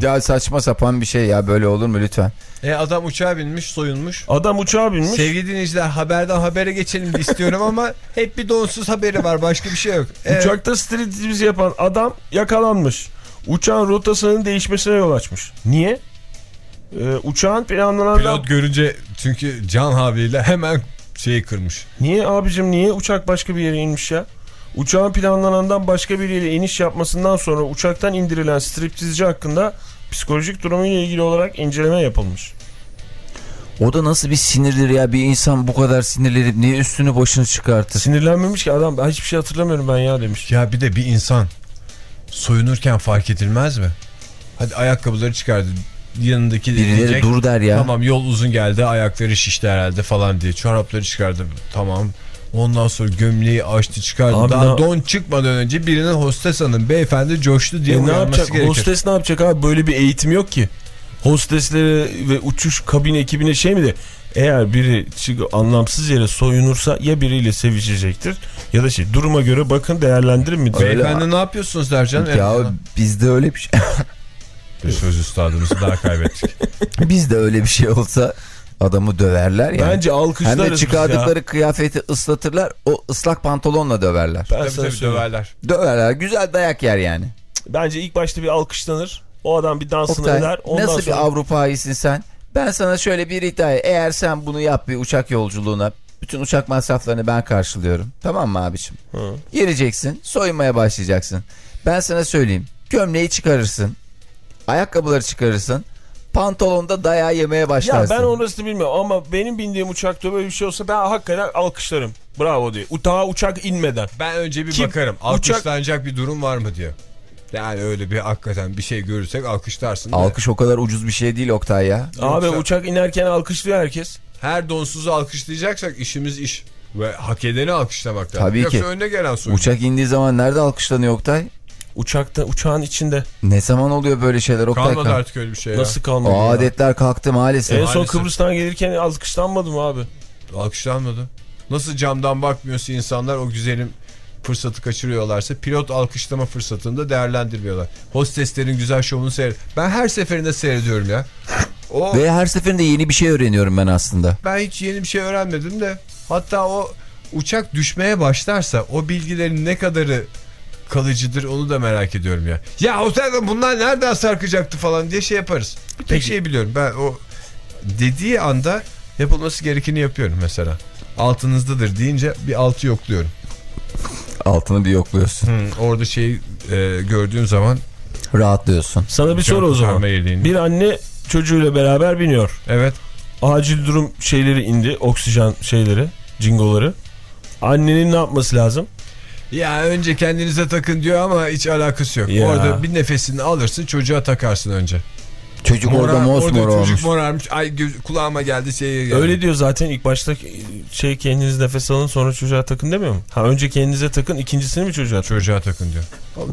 Ya saçma sapan bir şey ya böyle olur mu lütfen. E adam uçağa binmiş soyunmuş. Adam uçağa binmiş. Sevgili dinleyiciler haberden habere geçelim istiyorum ama hep bir donsuz haberi var başka bir şey yok. Evet. Uçakta striptiz yapan adam yakalanmış. Uçağın rotasının değişmesine yol açmış. Niye? Ee, uçağın planlanan... Pilot görünce çünkü can havliyle hemen şeyi kırmış. Niye abicim niye uçak başka bir yere inmiş ya? Uçağın planlanandan başka bir yere iniş yapmasından sonra uçaktan indirilen striptizci hakkında psikolojik durumuyla ilgili olarak inceleme yapılmış. O da nasıl bir sinirdir ya bir insan bu kadar sinirlenip niye üstünü başını çıkartır? Sinirlenmemiş ki adam "Ben hiçbir şey hatırlamıyorum ben ya demiş. Ya bir de bir insan soyunurken fark edilmez mi? Hadi ayakkabıları çıkardı. Yanındaki de Birileri diyecek, dur der ya. Tamam yol uzun geldi ayakları şişti herhalde falan diye. Çorapları çıkardı. Tamam. Ondan sonra gömleği açtı çıkardı. Abi Daha ne- don çıkmadan önce birinin hostes hanım beyefendi coştu diye E ne yapacak? gerekir. Hostes ne yapacak abi? Böyle bir eğitim yok ki. Hostesleri ve uçuş kabin ekibine şey mi de eğer biri anlamsız yere soyunursa ya biriyle sevişecektir ya da şey duruma göre bakın değerlendirin mi? Beyefendi ne yapıyorsunuz der canım. Ya Evet. bizde öyle bir şey. Söz üstadımızı daha kaybettik. bizde öyle bir şey olsa adamı döverler ya. Bence Hem alkışlarız de biz ya. çıkardıkları kıyafeti ıslatırlar. O ıslak pantolonla döverler. Ben tabii tabii döverler. Döverler. Güzel dayak yer yani. Bence ilk başta bir alkışlanır. O adam bir dansını Oktay, eder. Ondan nasıl sonra... bir Avrupa hayisin sen? Ben sana şöyle bir iddia Eğer sen bunu yap bir uçak yolculuğuna bütün uçak masraflarını ben karşılıyorum. Tamam mı abiciğim? Hı. Gireceksin soyunmaya başlayacaksın. Ben sana söyleyeyim gömleği çıkarırsın. Ayakkabıları çıkarırsın. Pantolonda dayağı yemeye Ya başlarsın. ben orasını bilmiyorum ama benim bindiğim uçakta böyle bir şey olsa ben hakikaten alkışlarım. Bravo diye. Daha uçak inmeden. Ben önce bir Kim? bakarım. Uçak- Alkışlanacak bir durum var mı diye. Yani öyle bir hakikaten bir şey görürsek alkışlarsın. Alkış o kadar ucuz bir şey değil Oktay ya. Abi Yoksa- uçak inerken alkışlıyor herkes. Her donsuzu alkışlayacaksak işimiz iş. Ve hak edeni alkışlamak lazım. Tabii Yoksa ki. önüne gelen soyun. Uçak indiği zaman nerede alkışlanıyor Oktay? Uçakta uçağın içinde. Ne zaman oluyor böyle şeyler Oktay? Kalmadı Kal- artık öyle bir şey ya. Nasıl kalmadı? O ya? adetler kalktı maalesef. En son Maalesef. Kıbrıs'tan gelirken alkışlanmadı mı abi? Alkışlanmadı. Nasıl camdan bakmıyorsa insanlar o güzelim fırsatı kaçırıyorlarsa pilot alkışlama fırsatını da değerlendirmiyorlar. Hosteslerin güzel şovunu seyret. Ben her seferinde seyrediyorum ya. O Ve her seferinde yeni bir şey öğreniyorum ben aslında. ben hiç yeni bir şey öğrenmedim de hatta o uçak düşmeye başlarsa o bilgilerin ne kadarı kalıcıdır onu da merak ediyorum ya. Ya otelde bunlar nereden sarkacaktı falan diye şey yaparız. Bir tek şey biliyorum ben o dediği anda yapılması gerekeni yapıyorum mesela. Altınızdadır deyince bir altı yokluyorum. Altını bir yokluyorsun. Hmm, orada şeyi e, gördüğün zaman Rahatlıyorsun. Sana bir soru o zaman. Bir anne çocuğuyla beraber biniyor. evet Acil durum şeyleri indi. Oksijen şeyleri, cingoları. Annenin ne yapması lazım? Ya önce kendinize takın diyor ama hiç alakası yok. Ya. Orada bir nefesini alırsın çocuğa takarsın önce. Çocuk orada Morar- mosmor orada olmuş. Çocuk morarmış. Ay göz- kulağıma geldi şeye geldi. Öyle diyor zaten ilk başta şey kendiniz nefes alın sonra çocuğa takın demiyor mu? Ha önce kendinize takın ikincisini mi çocuğa takın? Çocuğa takın diyor.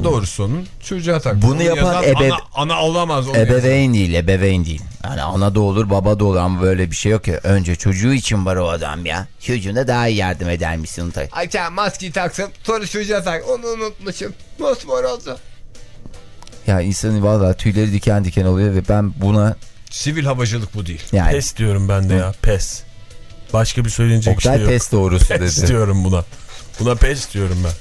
Doğru sonun çocuğa tak. Bunu yapan yazan ebe- ana, ana olamaz. onu yazan. Ebeveyn değil, ebeveyn değil. Yani ana da olur, baba da olur ama böyle bir şey yok ya. Önce çocuğu için var o adam ya. Çocuğuna daha iyi yardım eder misin? Ay sen maskeyi taksın sonra çocuğa tak. Onu unutmuşum. Mosmor oldu. Ya insanın valla tüyleri diken diken oluyor ve ben buna Sivil havacılık bu değil. yani Pes diyorum ben de ya pes. Başka bir söylenecek Oktay şey yok. pes doğrusu Pes dedi. diyorum buna. Buna pes diyorum ben.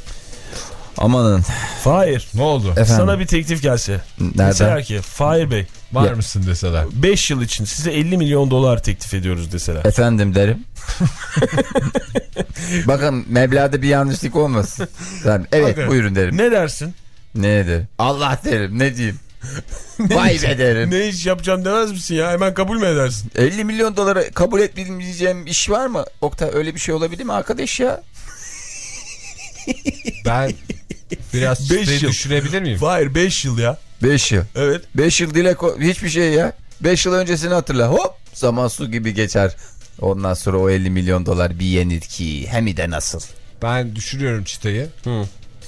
Amanın Fahir Ne oldu? efendim sana bir teklif gelse. nereden? Deseler ki Fahir Bey Var Ya- mısın deseler. 5 yıl için size 50 milyon dolar teklif ediyoruz deseler. Efendim derim. Bakın meblağda bir yanlışlık olmasın. Ben, evet Bakın. buyurun derim. Ne dersin? Ne derim? Allah derim ne diyeyim. Vay be derim. Ne iş yapacağım demez misin ya? Hemen kabul mü edersin? 50 milyon dolara kabul etmeyeceğim iş var mı? Oktay öyle bir şey olabilir mi arkadaş ya? Ben biraz Beş çıtayı yıl. düşürebilir miyim? Fahir 5 yıl ya. 5 yıl. Evet. 5 yıl dile hiçbir şey ya. 5 yıl öncesini hatırla. Hop zaman su gibi geçer. Ondan sonra o 50 milyon dolar bir yenir ki hem de nasıl. Ben düşürüyorum çıtayı. Hı.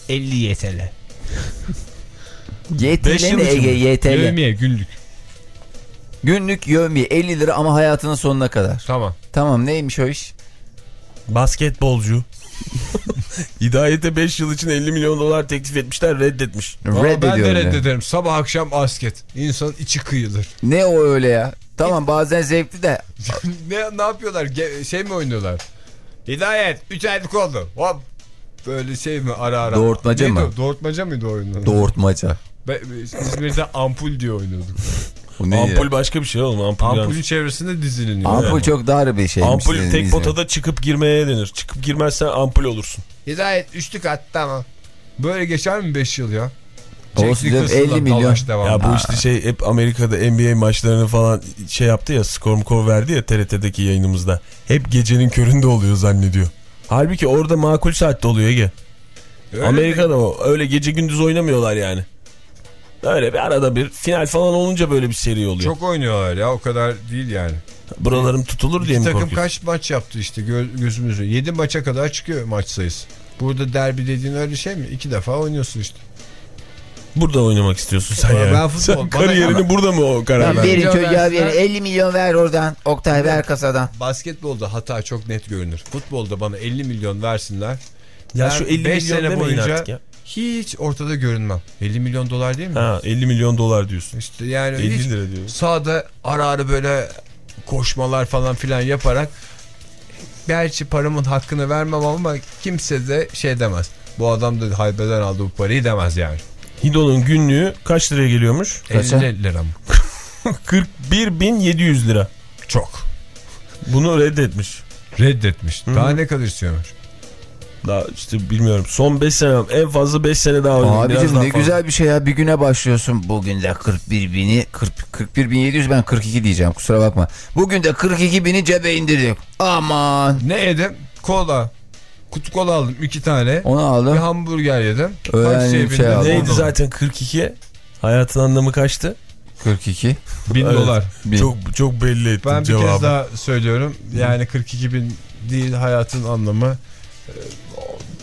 50 YTL. YTL için Ege mi? YTL? Yevmiye günlük. Günlük yövmiye 50 lira ama hayatının sonuna kadar. Tamam. Tamam neymiş o iş? Basketbolcu. Hidayet'e 5 yıl için 50 milyon dolar teklif etmişler reddetmiş. Ama ben de reddederim. Sabah akşam basket. İnsanın içi kıyılır. Ne o öyle ya? Tamam bazen zevkli de ne, ne yapıyorlar? Ge- şey mi oynuyorlar? Hidayet 3 aylık oldu. Hop. Böyle şey mi ara ara. Doğurtmaca Neydi mı? o? Doğurtmaca mıydı o oyunun? doğurtmaca. Be- be- İzmir'de ampul diye oynuyorduk. Bu ne Ampul ya? başka bir şey oğlum. Ampul, Ampulün yanlış. çevresinde diziliniyor. Ampul çok dar bir şey. Ampul tek potada çıkıp girmeye denir. Çıkıp girmezsen ampul olursun. Hidayet üçlü kat tamam. Böyle geçer mi 5 yıl ya? Olsun Jack canım, Nicholson'la 50 milyon. Ya bu işte şey hep Amerika'da NBA maçlarını falan şey yaptı ya Skormkov verdi ya TRT'deki yayınımızda. Hep gecenin köründe oluyor zannediyor. Halbuki orada makul saatte oluyor Ege. Öyle Amerika'da o. Öyle gece gündüz oynamıyorlar yani. Öyle bir arada bir final falan olunca böyle bir seri oluyor. Çok oynuyorlar ya o kadar değil yani. Buralarım tutulur diye İki mi takım kaç maç yaptı işte gö gözümüzü. 7 maça kadar çıkıyor maç sayısı. Burada derbi dediğin öyle şey mi? İki defa oynuyorsun işte. Burada oynamak istiyorsun sen Ben yani. futbol- Sen bana- kariyerini ama- burada mı o karar verdin? verin çocuğa verin 50 milyon ver oradan. Oktay ver kasadan. Basketbolda hata çok net görünür. Futbolda bana 50 milyon versinler. Ya Ben şu 50 beş milyon sene boyunca artık ya. hiç ortada görünmem. 50 milyon dolar değil mi? Ha 50 milyon dolar diyorsun. İşte yani 50 hiç lira diyorsun. sağda ara ara böyle koşmalar falan filan yaparak gerçi paramın hakkını vermem ama kimse de şey demez. Bu adam da haybeden aldı bu parayı demez yani. Hido'nun günlüğü kaç liraya geliyormuş? Kaça? 50 lira mı? 41.700 lira. Çok. Bunu reddetmiş. Reddetmiş. Hı. Daha ne kadar istiyormuş? Daha işte bilmiyorum. Son 5 sene en fazla 5 sene daha oynadım. Abicim ne fazla. güzel bir şey ya. Bir güne başlıyorsun. Bugün de 41 bini 40, 41 bin 700 ben 42 diyeceğim kusura bakma. Bugün de 42 bini cebe indirdik. Aman. Ne yedim? Kola. Kutu kola aldım iki tane. Onu Bir aldım. hamburger yedim. Bir bindim, şey aldım. Neydi oldu. zaten 42? Hayatın anlamı kaçtı? 42. Bin Evet. dolar. Bin. Çok çok belli ettim Ben bir cevabı. kez daha söylüyorum. Yani 42 bin değil hayatın anlamı. Ee,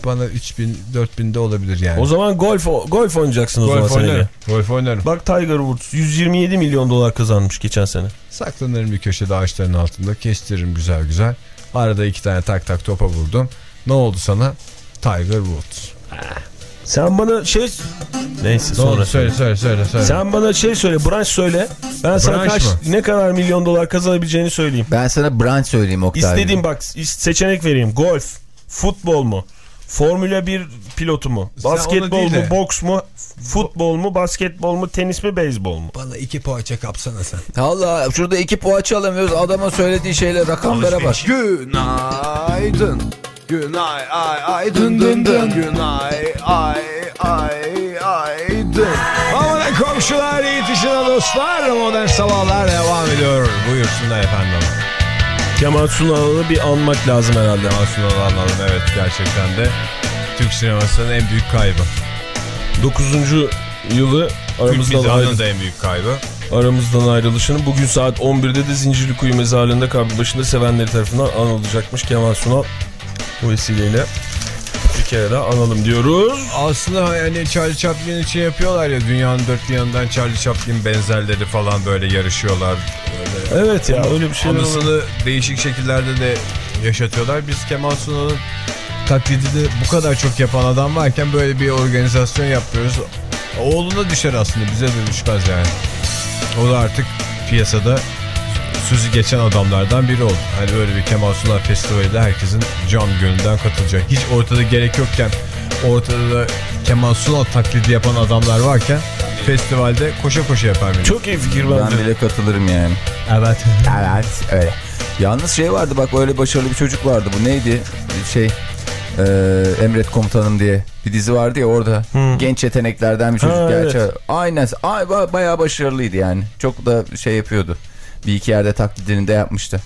Bana 3 bin 4 bin de olabilir yani. O zaman golf golf oynayacaksın o Golf zaman seneye. oynarım. Golf oynarım. Bak Tiger Woods 127 milyon dolar kazanmış geçen sene. Saklanırım bir köşede ağaçların altında. Kestiririm güzel güzel. Arada iki tane tak tak topa vurdum. Ne oldu sana? Tiger Woods. Sen bana şey neyse Ne sonra oldu? Söyle söyle söyle. söyle. Sen bana şey söyle, branş söyle. Ben sana Branş kaç mı? ne kadar milyon dolar kazanabileceğini söyleyeyim. Ben sana branch söyleyeyim Oktay. İstediğim bak seçenek vereyim. Golf, futbol mu? Formula 1 pilotu mu? Sen Basketbol mu? de- Boks mu? Futbol mu? Basketbol mu? Tenis mi? Beyzbol mu? Bana iki poğaça kapsana sen. Allah şurada iki poğaça alamıyoruz. Adama söylediği şeyler rakamlara bak. Günaydın. Günay ay ay dın dın dın. Günay ay ay ay dın. Aman komşular yetişin dostlar. Modern sabahlar devam ediyor. Buyursunlar efendim. Kemal Sunal'ı bir anmak lazım herhalde. Masum olanların evet gerçekten de Türk sinemasının en büyük kaybı. 9. yılı aramızdan, ayrı, da en büyük kaybı. aramızdan ayrılışını bugün saat 11'de de Zincirlikuyu mezarlığında kabri başında sevenleri tarafından anılacakmış Kemal Sunal. Bu vesileyle bir kere daha analım diyoruz. Aslında yani Charlie Chaplin için yapıyorlar ya dünyanın dört bir yanından Charlie Chaplin benzerleri falan böyle yarışıyorlar. Böyle Evet ya öyle bir şey anısını değişik şekillerde de yaşatıyorlar. Biz Kemal Sunal'ın taklidini bu kadar çok yapan adam varken böyle bir organizasyon yapıyoruz. Oğluna düşer aslında bize de düşmez yani. O da artık piyasada sözü geçen adamlardan biri oldu. Hani böyle bir Kemal Sunal Festivali'de herkesin can gönülden katılacak. Hiç ortada gerek yokken ortada da Kemal Sunal taklidi yapan adamlar varken festivalde koşa koşa yapar millet. Çok iyi fikir Ben bence. bile katılırım yani. Evet. Evet öyle. Yalnız şey vardı bak öyle başarılı bir çocuk vardı. Bu neydi? Şey e, Emret Komutanım diye bir dizi vardı ya orada. Genç yeteneklerden bir çocuk. Ha, gerçi. evet. Aynen. Ay, ba- bayağı başarılıydı yani. Çok da şey yapıyordu. Bir iki yerde taklidini de yapmıştı.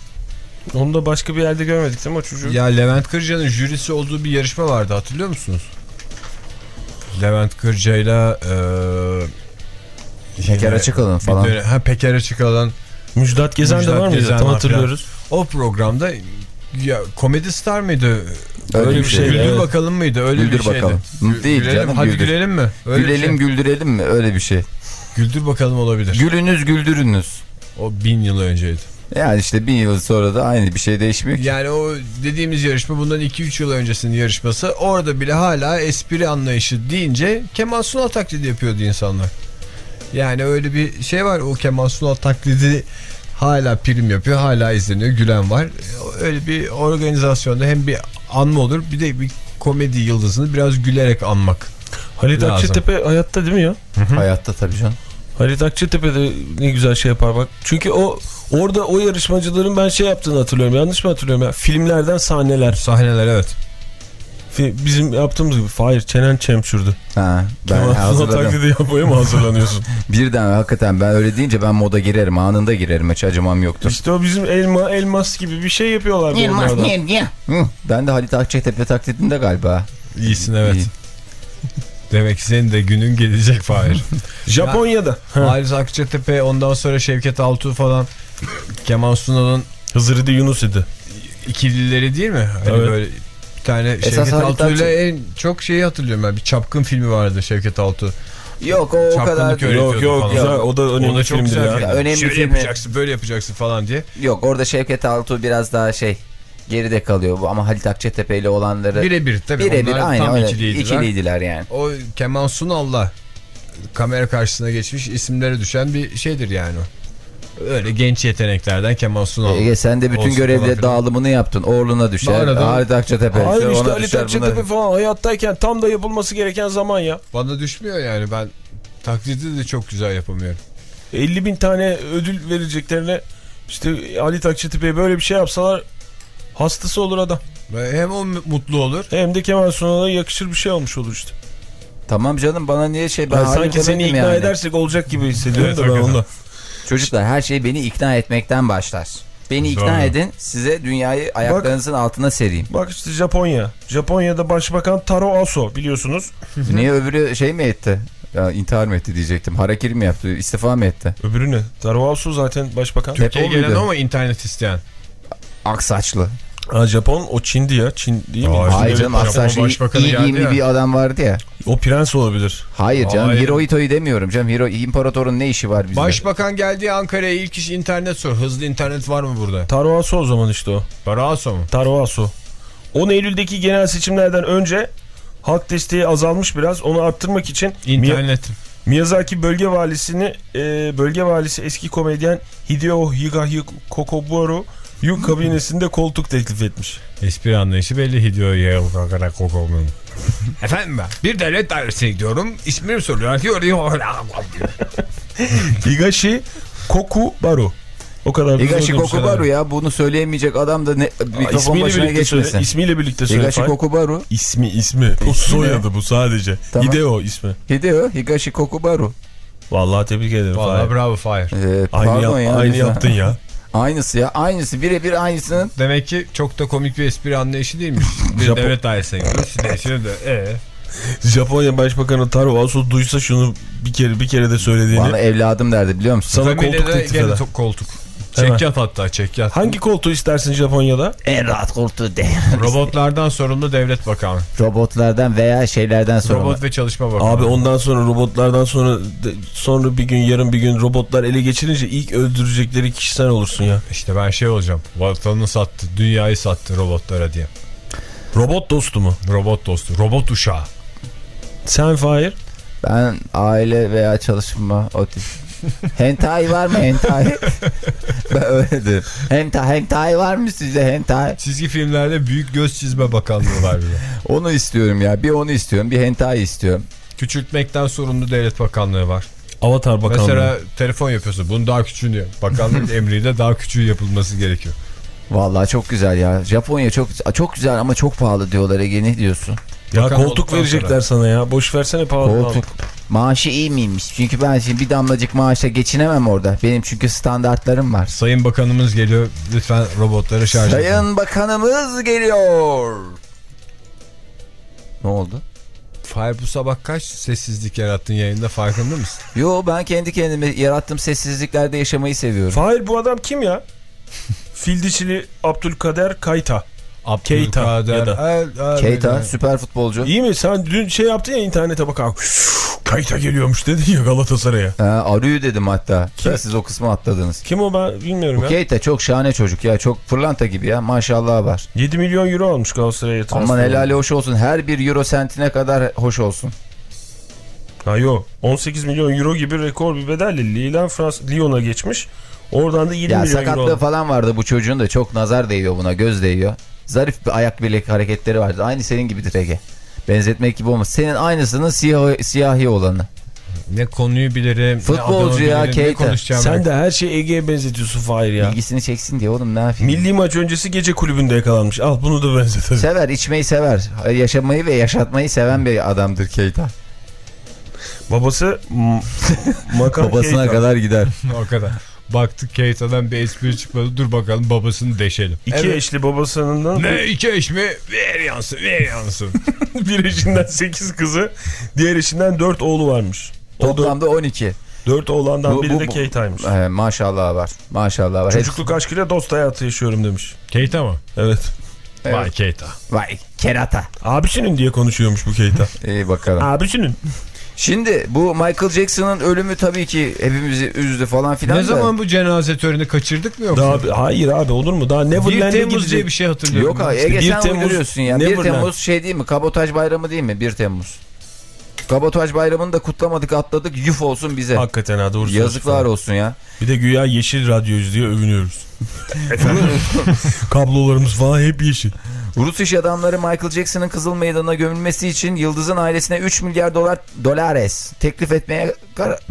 Onu da başka bir yerde görmedik değil mi o çocuğu? Ya Levent Kırca'nın jürisi olduğu bir yarışma vardı hatırlıyor musunuz? Levent Kırca'yla e, Peker Açıkalın falan. dönem- ha Peker Açıkalın. Müjdat Gezen de Müjdat var mıydı? Tam hatırlıyoruz. O programda ya komedi star mıydı? Öyle bir bir şey. Güldür evet. bakalım mıydı? Öyle Güldür bir şeydi. bakalım. Gü- Değil gülelim, canım, Hadi güldür. gülelim mi? Öyle Gülelim şey. güldürelim mi? Öyle bir şey. Güldür bakalım olabilir. Gülünüz güldürünüz. O bin yıl önceydi. Yani işte bin yıl sonra da aynı bir şey değişmiyor ki. Yani o dediğimiz yarışma bundan 2-3 yıl öncesinin yarışması. Orada bile hala espri anlayışı deyince Kemal Sunal taklidi yapıyordu insanlar. Yani öyle bir şey var o Kemal Sunal taklidi hala prim yapıyor hala izleniyor gülen var. Öyle bir organizasyonda hem bir anma olur bir de bir komedi yıldızını biraz gülerek anmak. Halit Lazım. Akçatepe hayatta değil mi ya? Hayatta tabii canım. Halit Akçatepe de ne güzel şey yapar bak. Çünkü o orada o yarışmacıların ben şey yaptığını hatırlıyorum. Yanlış mı hatırlıyorum ya? Filmlerden sahneler. Sahneler evet. Bizim yaptığımız gibi. Hayır çenen çemçürdü. Ha, ben Kemal hazırladım. taklidi yapmaya mı hazırlanıyorsun? Birden hakikaten ben öyle deyince ben moda girerim. Anında girerim. Hiç acımam yoktur. işte o bizim elma elmas gibi bir şey yapıyorlar. onlardan. Hı, ben de Halit Akçatepe taklidinde galiba. İyisin evet. İyi. Demek ki senin de günün gelecek Fahir. Japonya'da. Ha. Halis Akçatepe ondan sonra Şevket Altuğ falan Kemal Sunal'ın Hızır idi Yunus idi. ikilileri değil mi? Hani Evet. böyle bir tane Esas Şevket Halit Altuğ ile Akça- en çok şeyi hatırlıyorum ben. Bir çapkın filmi vardı Şevket Altuğ. Yok o, o kadar öğretiyordu Yok yok falan. güzel. O da önemli O da çok filmdir. Ya önemli Şöyle filmi- yapacaksın böyle yapacaksın falan diye. Yok orada Şevket Altuğ biraz daha şey geride kalıyor bu ama Halit Akçatepe ile olanları Birebir tabii. birebir onlar aynı tam öyle, ikiliydiler. ikiliydiler yani. O Kemal Sunal'la kamera karşısına geçmiş isimlere düşen bir şeydir yani o. Öyle genç yeteneklerden Kemal Sunal. Ege sen de bütün görevde dağılımını yaptın. Oğluna düşer. Arada- Halit Akçatepe Hayır işte düşer, Akçatepe buna- falan hayattayken tam da yapılması gereken zaman ya. Bana düşmüyor yani ben taklidi de çok güzel yapamıyorum. 50 bin tane ödül vereceklerine işte Ali Akçatepe'ye böyle bir şey yapsalar hastası olur adam. Hem o mutlu olur. Hem de Kemal Sunal'a yakışır bir şey olmuş olur işte. Tamam canım bana niye şey ben Ben sanki seni ikna yani. edersek olacak gibi hissediyorum Evet, da ben hakikaten. onda. Çocuklar her şey beni ikna etmekten başlar. Beni ikna Doğru. edin size dünyayı ayaklarınızın altına sereyim. Bak işte Japonya. Japonya'da Başbakan Taro Aso biliyorsunuz. Niye öbürü şey mi etti? Ya intihar mı etti diyecektim. Harakiri mi yaptı? İstifa mı etti? Öbürü ne? Taro Aso zaten başbakan. Türkiye'ye gelen ama internet isteyen. Aksaçlı. Ha, Japon o Çin'di ya. Çin değil mi? Hayır, canım aksaçlı başbakanı iyi giyimli ya. bir adam vardı ya. O prens olabilir. Hayır canım Hayır. Hirohito'yu demiyorum canım. Hiro, imparatorun ne işi var bizde? Başbakan geldi Ankara'ya ilk iş internet sor. Hızlı internet var mı burada? Taro Aso o zaman işte o. Barroso mu? Taro Aso. 10 Eylül'deki genel seçimlerden önce halk desteği azalmış biraz. Onu arttırmak için Mi- İnternet. Miyazaki bölge valisini e, bölge valisi eski komedyen Hideo Higahi Kokoburo Yu kabinesinde koltuk teklif etmiş. Espri anlayışı belli Hideo Yelkakara Koko'nun. Efendim ben bir devlet dairesine gidiyorum. İsmimi soruyor. Higashi Kokubaro. O kadar da Higashi şey Kokubaru ya bunu söyleyemeyecek adam da ne, Aa, mikrofon ismiyle başına birlikte geçmesin. söyle. İsmiyle birlikte söyle. Higashi. Kokubaru. İsmi ismi. O soyadı bu sadece. Tamam. Hideo ismi. Hideo Higashi Kokubaru. Vallahi tebrik ederim. Vallahi Fahir. bravo Fahir. Ee, Aynı, yap- ya. aynı yaptın ya. Aynısı ya aynısı birebir aynısının. Demek ki çok da komik bir espri anlayışı değilmiş. Bir Japon- devlet dairesine gidiyor. Şimdi şimdi de ee. Japonya Başbakanı Taro Aso duysa şunu bir kere bir kere de söylediğini. Bana evladım derdi biliyor musun? Sana koltuk Familyada teklif eder. to- koltuk. Hemen. Çekyat hatta çekyat. Hangi koltuğu istersin Japonya'da? En rahat koltuğu de. Robotlardan sorumlu devlet bakanı. Robotlardan veya şeylerden sonra. Robot ve çalışma bakanı. Abi ondan sonra robotlardan sonra sonra bir gün yarın bir gün robotlar ele geçirince ilk öldürecekleri kişi sen olursun ya. İşte ben şey olacağım. Vatanını sattı. Dünyayı sattı robotlara diye. Robot dostu mu? Robot dostu. Robot uşağı. Sen Fahir? Ben aile veya çalışma o tip. hentai var mı hentai? ben öyle derim. Hentai, hentai var mı sizde hentai? Çizgi filmlerde büyük göz çizme bakanlığı var bize. Onu istiyorum ya. Bir onu istiyorum. Bir hentai istiyorum. Küçültmekten sorumlu devlet bakanlığı var. Avatar Bakanlığı. Mesela telefon yapıyorsun. Bunun daha küçüğünü yap. Bakanlık emriyle daha küçüğü yapılması gerekiyor. Vallahi çok güzel ya. Japonya çok çok güzel ama çok pahalı diyorlar Ege ne diyorsun? Ya Bakan koltuk verecekler sonra. sana ya. Boş versene pahalı. Koltuk. Maaşı iyi miymiş? Çünkü ben şimdi bir damlacık maaşla geçinemem orada. Benim çünkü standartlarım var. Sayın Bakanımız geliyor. Lütfen robotları şarj edin. Sayın Bakanımız geliyor. Ne oldu? Fahir bu sabah kaç sessizlik yarattın yayında farkında mısın? Yo ben kendi kendime yarattığım sessizliklerde yaşamayı seviyorum. Fahir bu adam kim ya? Fil dişili Abdülkader Kayta. Keita ya da. El- El- Keita El- süper futbolcu. İyi mi? Sen dün şey yaptın ya internete bakalım. Kayta geliyormuş dedin ya Galatasaray'a. Arı'yı dedim hatta. Siz o kısmı atladınız. Kim o ben bilmiyorum Bu ya. Keita çok şahane çocuk ya. Çok pırlanta gibi ya. Maşallah var. 7 milyon euro almış Galatasaray'a. Aman helali hoş olsun. Her bir euro sentine kadar hoş olsun. Ha yok. 18 milyon euro gibi rekor bir bedelle Lille Frans Lyon'a geçmiş. Oradan da 20 Ya milyon euro sakatlığı falan vardı bu çocuğun da çok nazar değiyor buna göz değiyor. Zarif bir ayak bilek hareketleri vardı. Aynı senin gibidir Ege. Benzetmek gibi olmaz. Senin aynısının siyah, siyahi olanı. Ne konuyu bilirim. Futbolcu ya, Keita. Sen de her şeyi Ege'ye benzetiyorsun Fahir ya. İlgisini çeksin diye oğlum ne yapayım. Milli maç öncesi gece kulübünde yakalanmış. Al bunu da benzetelim. Sever içmeyi sever. Yaşamayı ve yaşatmayı seven bir adamdır Keita. Babası m- Makan Babasına Keita. kadar gider. o kadar. Baktık Keita'dan bir espri çıkmadı. Dur bakalım babasını deşelim. İki Evet. eşli babasının Ne iki eş mi? Ver yansın ver yansın. bir eşinden 8 kızı, diğer eşinden 4 oğlu varmış. O dört, Toplamda 12. dört oğlandan Bu- biri bu- de Keita'ymış. Ee, maşallah var. Maşallah var. Çocukluk aşkıyla dost hayatı yaşıyorum demiş. Keita mı? Evet. Evet. Vay Keita. Hep- Vay kerata. Abisinin diye konuşuyormuş bu Keita. İyi bakalım. Abisinin. Şimdi bu Michael Jackson'ın ölümü tabii ki hepimizi üzdü falan filan Ne da. zaman bu cenaze töreni kaçırdık mı yoksa? Daha, hayır abi olur mu? Daha 1 Neverland'e Temmuz diye bir şey hatırlıyorum. Yok abi İşte Ege 1 sen Temmuz uyduruyorsun ya. 1 Neverland. Temmuz şey değil mi? Kabotaj bayramı değil mi? 1 Temmuz. Kabotaj bayramını da kutlamadık atladık. Yuf olsun bize. Hakikaten ha doğru Yazıklar söylüyorsun. olsun ya. Bir de güya yeşil radyoyuz diye övünüyoruz. Kablolarımız falan hep yeşil. Rus iş adamları Michael Jackson'ın Kızıl Meydanı'na gömülmesi için Yıldız'ın ailesine 3 milyar dolar dolares teklif etmeye karar...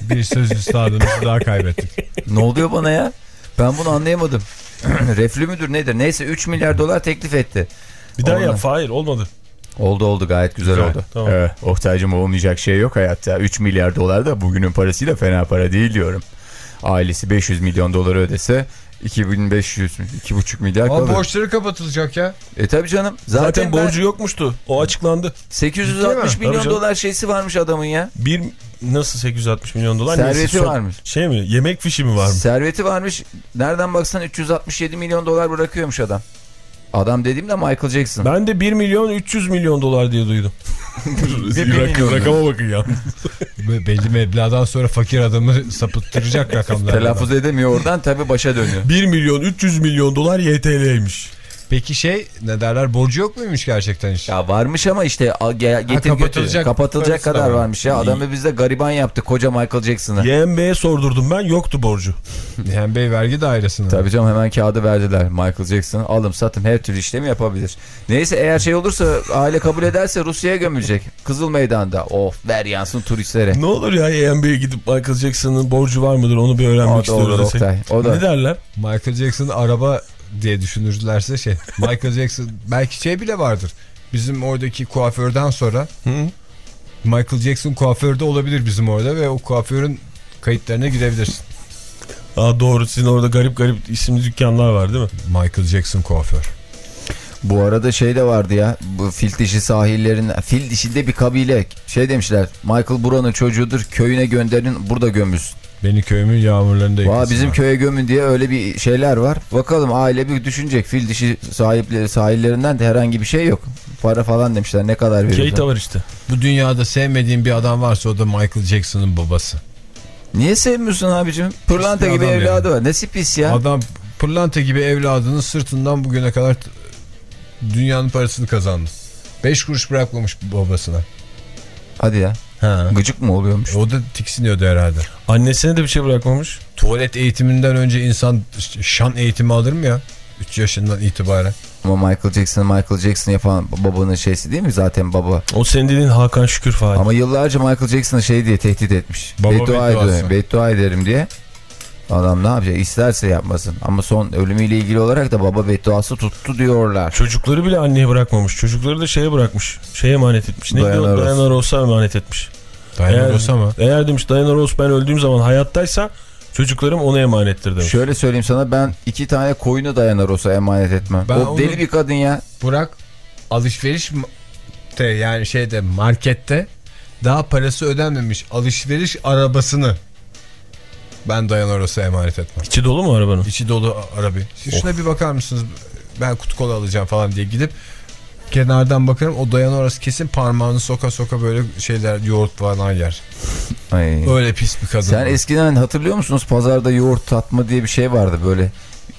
Bir söz üstadımızı daha kaybettik. ne oluyor bana ya? Ben bunu anlayamadım. reflü müdür nedir? Neyse 3 milyar dolar teklif etti. Bir daha Ondan- yap Fahir olmadı. Oldu oldu gayet güzel, Güzel, oldu. tamam. Evet, Oktay'cım olmayacak şey yok hayatta. 3 milyar dolar da bugünün parasıyla fena para değil diyorum. Ailesi 500 milyon doları ödese 2500 2,5 milyar Ama kalır. borçları kapatılacak ya. E tabi canım. Zaten, Zaten, ben- borcu yokmuştu. O açıklandı. 860 Ciddi mi? milyon dolar şeysi varmış adamın ya. Bir nasıl 860 milyon dolar? Serveti Neyse, varmış. Şey mi? Yemek fişi mi var mı? Serveti varmış. Nereden baksan 367 milyon dolar bırakıyormuş adam. Adam dediğimde Michael Jackson. Ben de 1 milyon 300 milyon dolar diye duydum. Milyon. Rakama bakın ya. Be- Belli meblağdan sonra fakir adamı sapıttıracak rakamlar. Telaffuz edemiyor oradan tabi başa dönüyor. 1 milyon 300 milyon dolar YTL'ymiş. Peki şey ne derler borcu yok muymuş gerçekten hiç? Ya varmış ama işte getir kapatılacak götür. Kapatılacak da kadar var. varmış ya. Adamı bizde gariban yaptı koca Michael Jackson'ı. YMB'ye sordurdum ben yoktu borcu. Bey vergi dairesine. Tabii canım hemen kağıdı verdiler Michael Jackson'ı. Alım satım her türlü işlemi yapabilir. Neyse eğer şey olursa aile kabul ederse Rusya'ya gömülecek. Kızıl Meydan'da. Of ver yansın turistlere. Ne olur ya YMB'ye gidip Michael Jackson'ın borcu var mıdır onu bir öğrenmek O istiyoruz. olur desek. Oktay. O da. Ne derler? Michael Jackson araba diye düşünürlerse şey. Michael Jackson belki şey bile vardır. Bizim oradaki kuaförden sonra Hı? Michael Jackson kuaförde olabilir bizim orada ve o kuaförün kayıtlarına girebilirsin. Aa, doğru sizin orada garip garip isimli dükkanlar var değil mi? Michael Jackson kuaför. Bu arada şey de vardı ya. Bu fil dişi sahillerin fil dişinde bir kabile. Şey demişler. Michael buranın çocuğudur. Köyüne gönderin burada gömülsün. Beni köyümün yağmurlarında yıkasın. bizim köye gömün diye öyle bir şeyler var. Bakalım aile bir düşünecek. Fil dişi sahipleri sahillerinden de herhangi bir şey yok. Para falan demişler. Ne kadar Keita veriyorlar. var işte. Bu dünyada sevmediğim bir adam varsa o da Michael Jackson'ın babası. Niye sevmiyorsun abicim? Pırlanta gibi evladı var. Nesi pis ya? Adam pırlanta gibi evladının sırtından bugüne kadar dünyanın parasını kazandı. 5 kuruş bırakmamış babasına. Hadi ya. Ha. Gıcık mı oluyormuş? O da tiksiniyordu herhalde. Annesine de bir şey bırakmamış. Tuvalet eğitiminden önce insan şan eğitimi alır mı ya? 3 yaşından itibaren. Ama Michael Jackson Michael Jackson yapan babanın şeysi değil mi zaten baba? O senin dediğin Hakan Şükür Fahir. Ama yıllarca Michael Jackson'ı şey diye tehdit etmiş. Baba beddua, bedduası. ederim, beddua ederim diye. Adam ne yapacak? İsterse yapmasın. Ama son ölümüyle ilgili olarak da baba bedduası tuttu diyorlar. Çocukları bile anneye bırakmamış. Çocukları da şeye bırakmış. Şeye emanet etmiş. O? Ross. Diana Ross'a emanet etmiş. Dayanır Eğer- olsa mı? Eğer demiş Diana Ross ben öldüğüm zaman hayattaysa çocuklarım ona emanettir demiş. Şöyle söyleyeyim sana ben iki tane koyunu dayanar olsa emanet etmem. Ben o deli bir kadın ya. Burak alışveriş yani şeyde markette daha parası ödenmemiş alışveriş arabasını ben Dayan Oros'a emanet etmem. İçi dolu mu arabanın? İçi dolu a- araba. Şimdi Şuna bir bakar mısınız? Ben kutu kola alacağım falan diye gidip kenardan bakarım. O Dayan Oros kesin parmağını soka soka böyle şeyler yoğurt falan yer. Ay. Öyle pis bir kadın. Sen eskiden hatırlıyor musunuz pazarda yoğurt tatma diye bir şey vardı böyle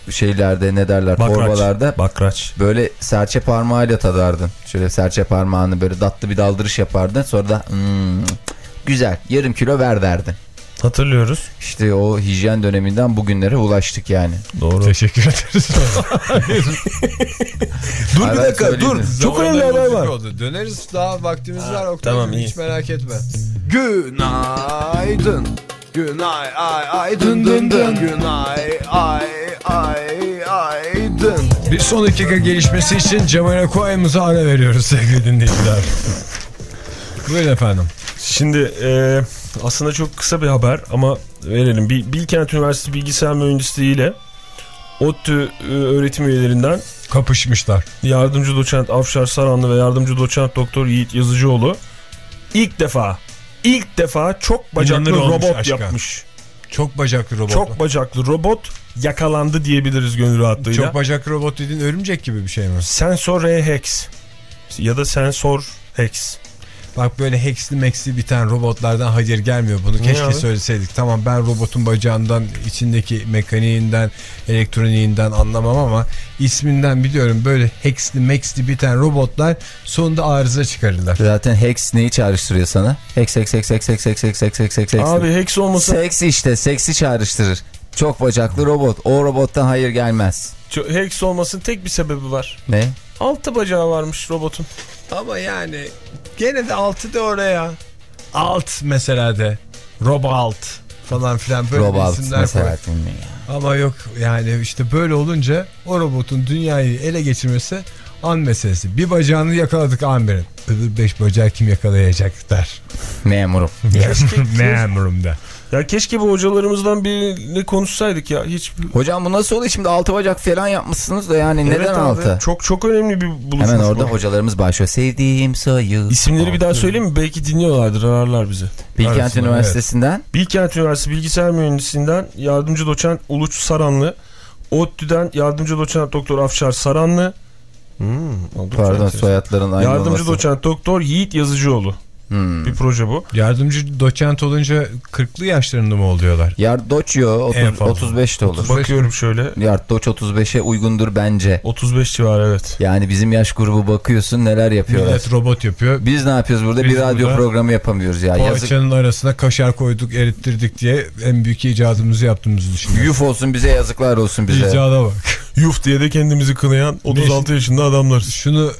şeylerde ne derler torbalarda. Bakraç. Bakraç. Böyle serçe parmağıyla tadardın. Şöyle serçe parmağını böyle tatlı bir daldırış yapardın. Sonra da "Hmm, güzel yarım kilo ver derdin. Hatırlıyoruz. İşte o hijyen döneminden bugünlere ulaştık yani. Doğru. Teşekkür ederiz. Dur bir dakika dur. Çok önemli haber var. oldu. Döneriz daha vaktimiz var. Oktay. tamam, iyi. Hiç merak etme. Günaydın. Günay ay ay dın dın dın. Günay ay ay ay dın. Bir son dakika gelişmesi için Jamiroquai'mize ara veriyoruz sevgili dinleyiciler. Buyurun efendim. Şimdi e, aslında çok kısa bir haber ama verelim. Bil- Bilkent Üniversitesi Bilgisayar Mühendisliği ile ODTÜ e, öğretim üyelerinden Kapışmışlar. yardımcı doçent Afşar Saranlı ve yardımcı doçent doktor Yiğit Yazıcıoğlu ilk defa ilk defa çok bacaklı İnanır robot aşka. yapmış. Çok bacaklı robot. Çok bacaklı robot yakalandı diyebiliriz gönül rahatlığıyla. Çok bacaklı robot dediğin örümcek gibi bir şey mi? Sensor Hex ya da Sensor Hex. Bak böyle hexli mexli biten robotlardan hayır gelmiyor bunu. Keşke söyleseydik. Tamam ben robotun bacağından, içindeki mekaniğinden, elektroniğinden anlamam ama isminden biliyorum. Böyle hexli mexli biten robotlar sonunda arıza çıkarırlar. Zaten Hex neyi çağrıştırıyor sana? Hex Hex Hex Hex Hex Hex Hex Hex Hex Hex Hex. Abi Hex olmasa Seks işte seksi çağrıştırır. Çok bacaklı robot. O robottan hayır gelmez. Hex olmasın tek bir sebebi var. Ne? Altı bacağı varmış robotun. Ama yani gene de altı da oraya. Alt mesela de. Robalt falan filan böyle Robot isimler mesela. koy. Ama yok yani işte böyle olunca o robotun dünyayı ele geçirmesi an meselesi. Bir bacağını yakaladık amirin. Öbür beş bacağı kim yakalayacak der. Memurum. Memurum da. Ya keşke bu hocalarımızdan biriyle konuşsaydık ya. Hiç Hocam bu nasıl oluyor şimdi altı bacak falan yapmışsınız da yani Evet neden abi, altı? Çok çok önemli bir buluşmuş. Hemen orada bu. hocalarımız başlıyor. Sevdiğim sayı. İsimleri bir daha söyleyeyim mi? Belki dinliyorlardır, ararlar bizi. Bilkent Üniversitesi'nden. Bilkent Üniversitesi Bilgisayar Mühendisliğinden yardımcı doçent Uluç Saranlı. ODTÜ'den yardımcı doçent doktor Afşar Saranlı. Hmm, Pardon soyadların aynı Yardımcı olması. doçent doktor Yiğit Yazıcıoğlu. Hmm. Bir proje bu. Yardımcı doçent olunca 40'lı yaşlarında mı oluyorlar? En 30, fazla. 35 de olur. Bakıyorum şöyle. Yardoç 35'e uygundur bence. 35 civarı evet. Yani bizim yaş grubu bakıyorsun neler yapıyorlar. Millet robot yapıyor. Biz ne yapıyoruz burada? Biz bir radyo burada programı yapamıyoruz ya. Yazık. Poğaçanın arasına kaşar koyduk erittirdik diye en büyük icadımızı yaptığımızı düşünüyorum. Yuf olsun bize yazıklar olsun bize. İcada bak. Yuf diye de kendimizi kınayan 36 yaşında adamlarız. Şunu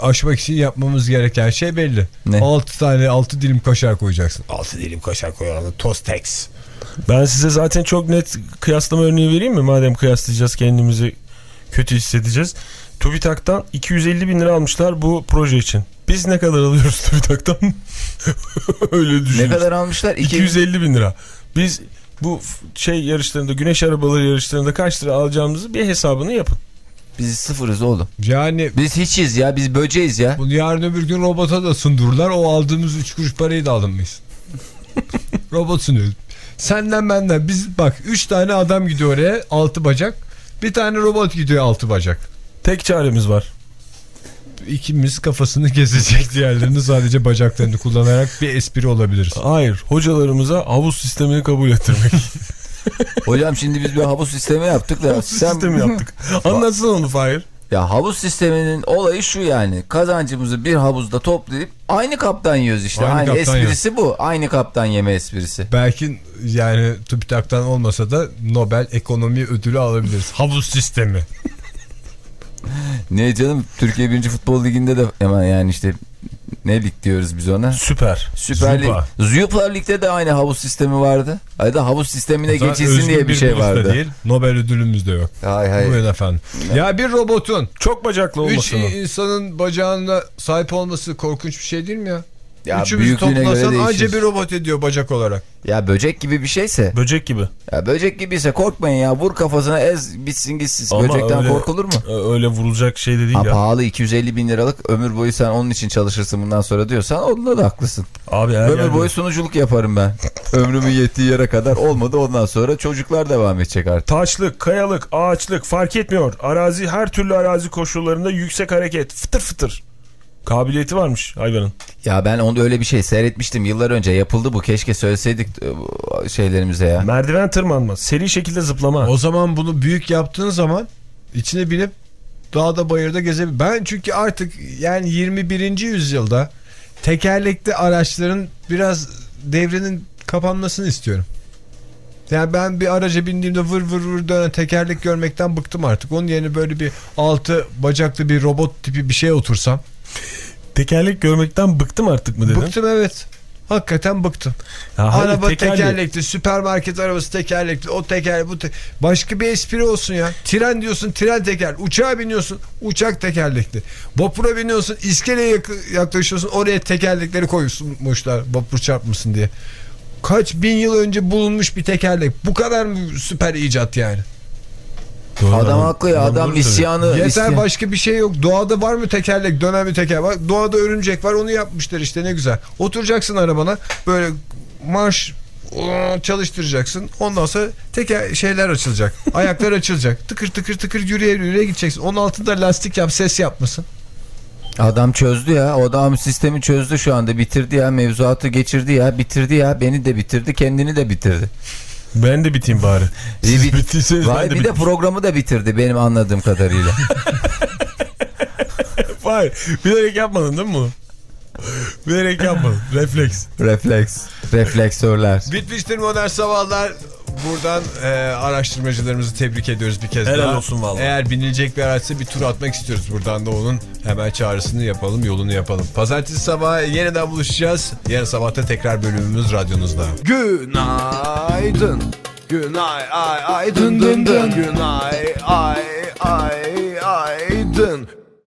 aşmak için yapmamız gereken şey belli. Ne? 6 tane 6 dilim kaşar koyacaksın. 6 dilim kaşar koyalım. Tostex. Ben size zaten çok net kıyaslama örneği vereyim mi? Madem kıyaslayacağız kendimizi kötü hissedeceğiz. TÜBİTAK'tan 250 bin lira almışlar bu proje için. Biz ne kadar alıyoruz TÜBİTAK'tan? Öyle Ne düşünün. kadar almışlar? İki- 250 bin lira. Biz bu şey yarışlarında, güneş arabaları yarışlarında kaç lira alacağımızı bir hesabını yapın. Biz sıfırız oğlum. Yani Biz hiçiz ya. Biz böceğiz ya. bunu yarın öbür gün robota da sundururlar. O aldığımız 3 kuruş parayı da alınmayız. Robot sunuyor. Senden benden. Biz bak 3 tane adam gidiyor oraya 6 bacak. Bir tane robot gidiyor 6 bacak. Tek çaremiz var. İkimiz kafasını gezecek diğerlerini sadece bacaklarını kullanarak bir espri olabiliriz. Hayır, hocalarımıza havuz sistemini kabul ettirmek. Hocam şimdi biz bir havuz sistemi yaptık da. havuz sistemi yaptık. Anlatsana onu Fahir. Ya havuz sisteminin olayı şu yani. Kazancımızı bir havuzda toplayıp aynı kaptan yiyoruz işte. Aynı Aynı, kaptan esprisi bu. Aynı kaptan yeme esprisi. Belki yani TÜBİTAK'tan olmasa da Nobel Ekonomi Ödülü alabiliriz. Havuz sistemi. Ne canım Türkiye 1. Futbol Ligi'nde de hemen yani işte ne lig diyoruz biz ona? Süper. Süper Lig. Süper Lig'de de aynı havuz sistemi vardı. Hayır da havuz sistemine geçilsin diye bir şey vardı. Değil, Nobel ödülümüz de yok. Hay hay. Buyurun efendim. Ya bir robotun Çok bacaklı 3 olmasın o. insanın bacağına sahip olması korkunç bir şey değil mi ya? Ya Üçümüzü toplasan anca bir robot ediyor bacak olarak. Ya böcek gibi bir şeyse. Böcek gibi. Ya böcek gibiyse korkmayın ya. Vur kafasına ez bitsin gitsin. Ama Böcekten öyle- korkulur mu? Öyle vurulacak şey de değil Ha, ya. pahalı 250 bin liralık ömür boyu sen onun için çalışırsın bundan sonra diyorsan onda da haklısın. Abi ömür yerde- boyu sunuculuk yaparım ben. Ömrümün yettiği yere kadar olmadı ondan sonra çocuklar devam edecek artık. Taşlık, kayalık, ağaçlık fark etmiyor. Arazi her türlü arazi koşullarında yüksek hareket. Fıtır fıtır. Kabiliyeti varmış hayvanın. Ya ben onda öyle bir şey seyretmiştim yıllar önce yapıldı bu keşke söyleseydik e, şeylerimize ya. Merdiven tırmanma, seri şekilde zıplama. O zaman bunu büyük yaptığın zaman içine binip dağda bayırda gezebilir. Ben çünkü artık yani 21. yüzyılda tekerlekli araçların biraz devrinin kapanmasını istiyorum. Yani ben bir araca bindiğimde vır vır vır dönen tekerlek görmekten bıktım artık. Onun yerine böyle bir altı bacaklı bir robot tipi bir şey otursam. Tekerlek görmekten bıktım artık mı dedin? Bıktım evet. Hakikaten bıktım. Ya Araba tekerlek- tekerlekli, süpermarket arabası tekerlekli, o teker bu te başka bir espri olsun ya. Tren diyorsun, tren teker. Uçağa biniyorsun, uçak tekerlekli. Vapura biniyorsun, iskeleye yak- yaklaşıyorsun, oraya tekerlekleri koymuşlar vapur çarpmasın diye. Kaç bin yıl önce bulunmuş bir tekerlek. Bu kadar mı süper icat yani? Doğru, Adam haklı ya Adam isyanı. Yeter isyan- başka bir şey yok. Doğada var mı tekerlek, dönen bir teker var. Doğada örümcek var onu yapmışlar işte ne güzel. Oturacaksın arabana böyle marş çalıştıracaksın. Ondan sonra teker şeyler açılacak. Ayaklar açılacak. Tıkır tıkır tıkır yürüye yürüye gideceksin. Onun altında lastik yap ses yapmasın. Adam çözdü ya. O adam sistemi çözdü şu anda. Bitirdi ya. Mevzuatı geçirdi ya. Bitirdi ya. Beni de bitirdi. Kendini de bitirdi. Ben de biteyim bari. Siz bit- bittiyseniz Vay ben de bir de biteyim. programı da bitirdi benim anladığım kadarıyla. Hayır. Bilerek yapmadın değil mi bunu? Bilerek yapmadın. Refleks. Refleks. Refleksörler. Bitmiştir modern sabahlar. Buradan e, araştırmacılarımızı tebrik ediyoruz bir kez Helal daha. olsun vallahi. Eğer binilecek bir araçsa bir tur atmak istiyoruz. Buradan da onun hemen çağrısını yapalım, yolunu yapalım. Pazartesi sabahı yeniden buluşacağız. Yarın sabahta tekrar bölümümüz radyonuzda. Günaydın. Günay ay ay dın dın dın Günay ay ay ay dın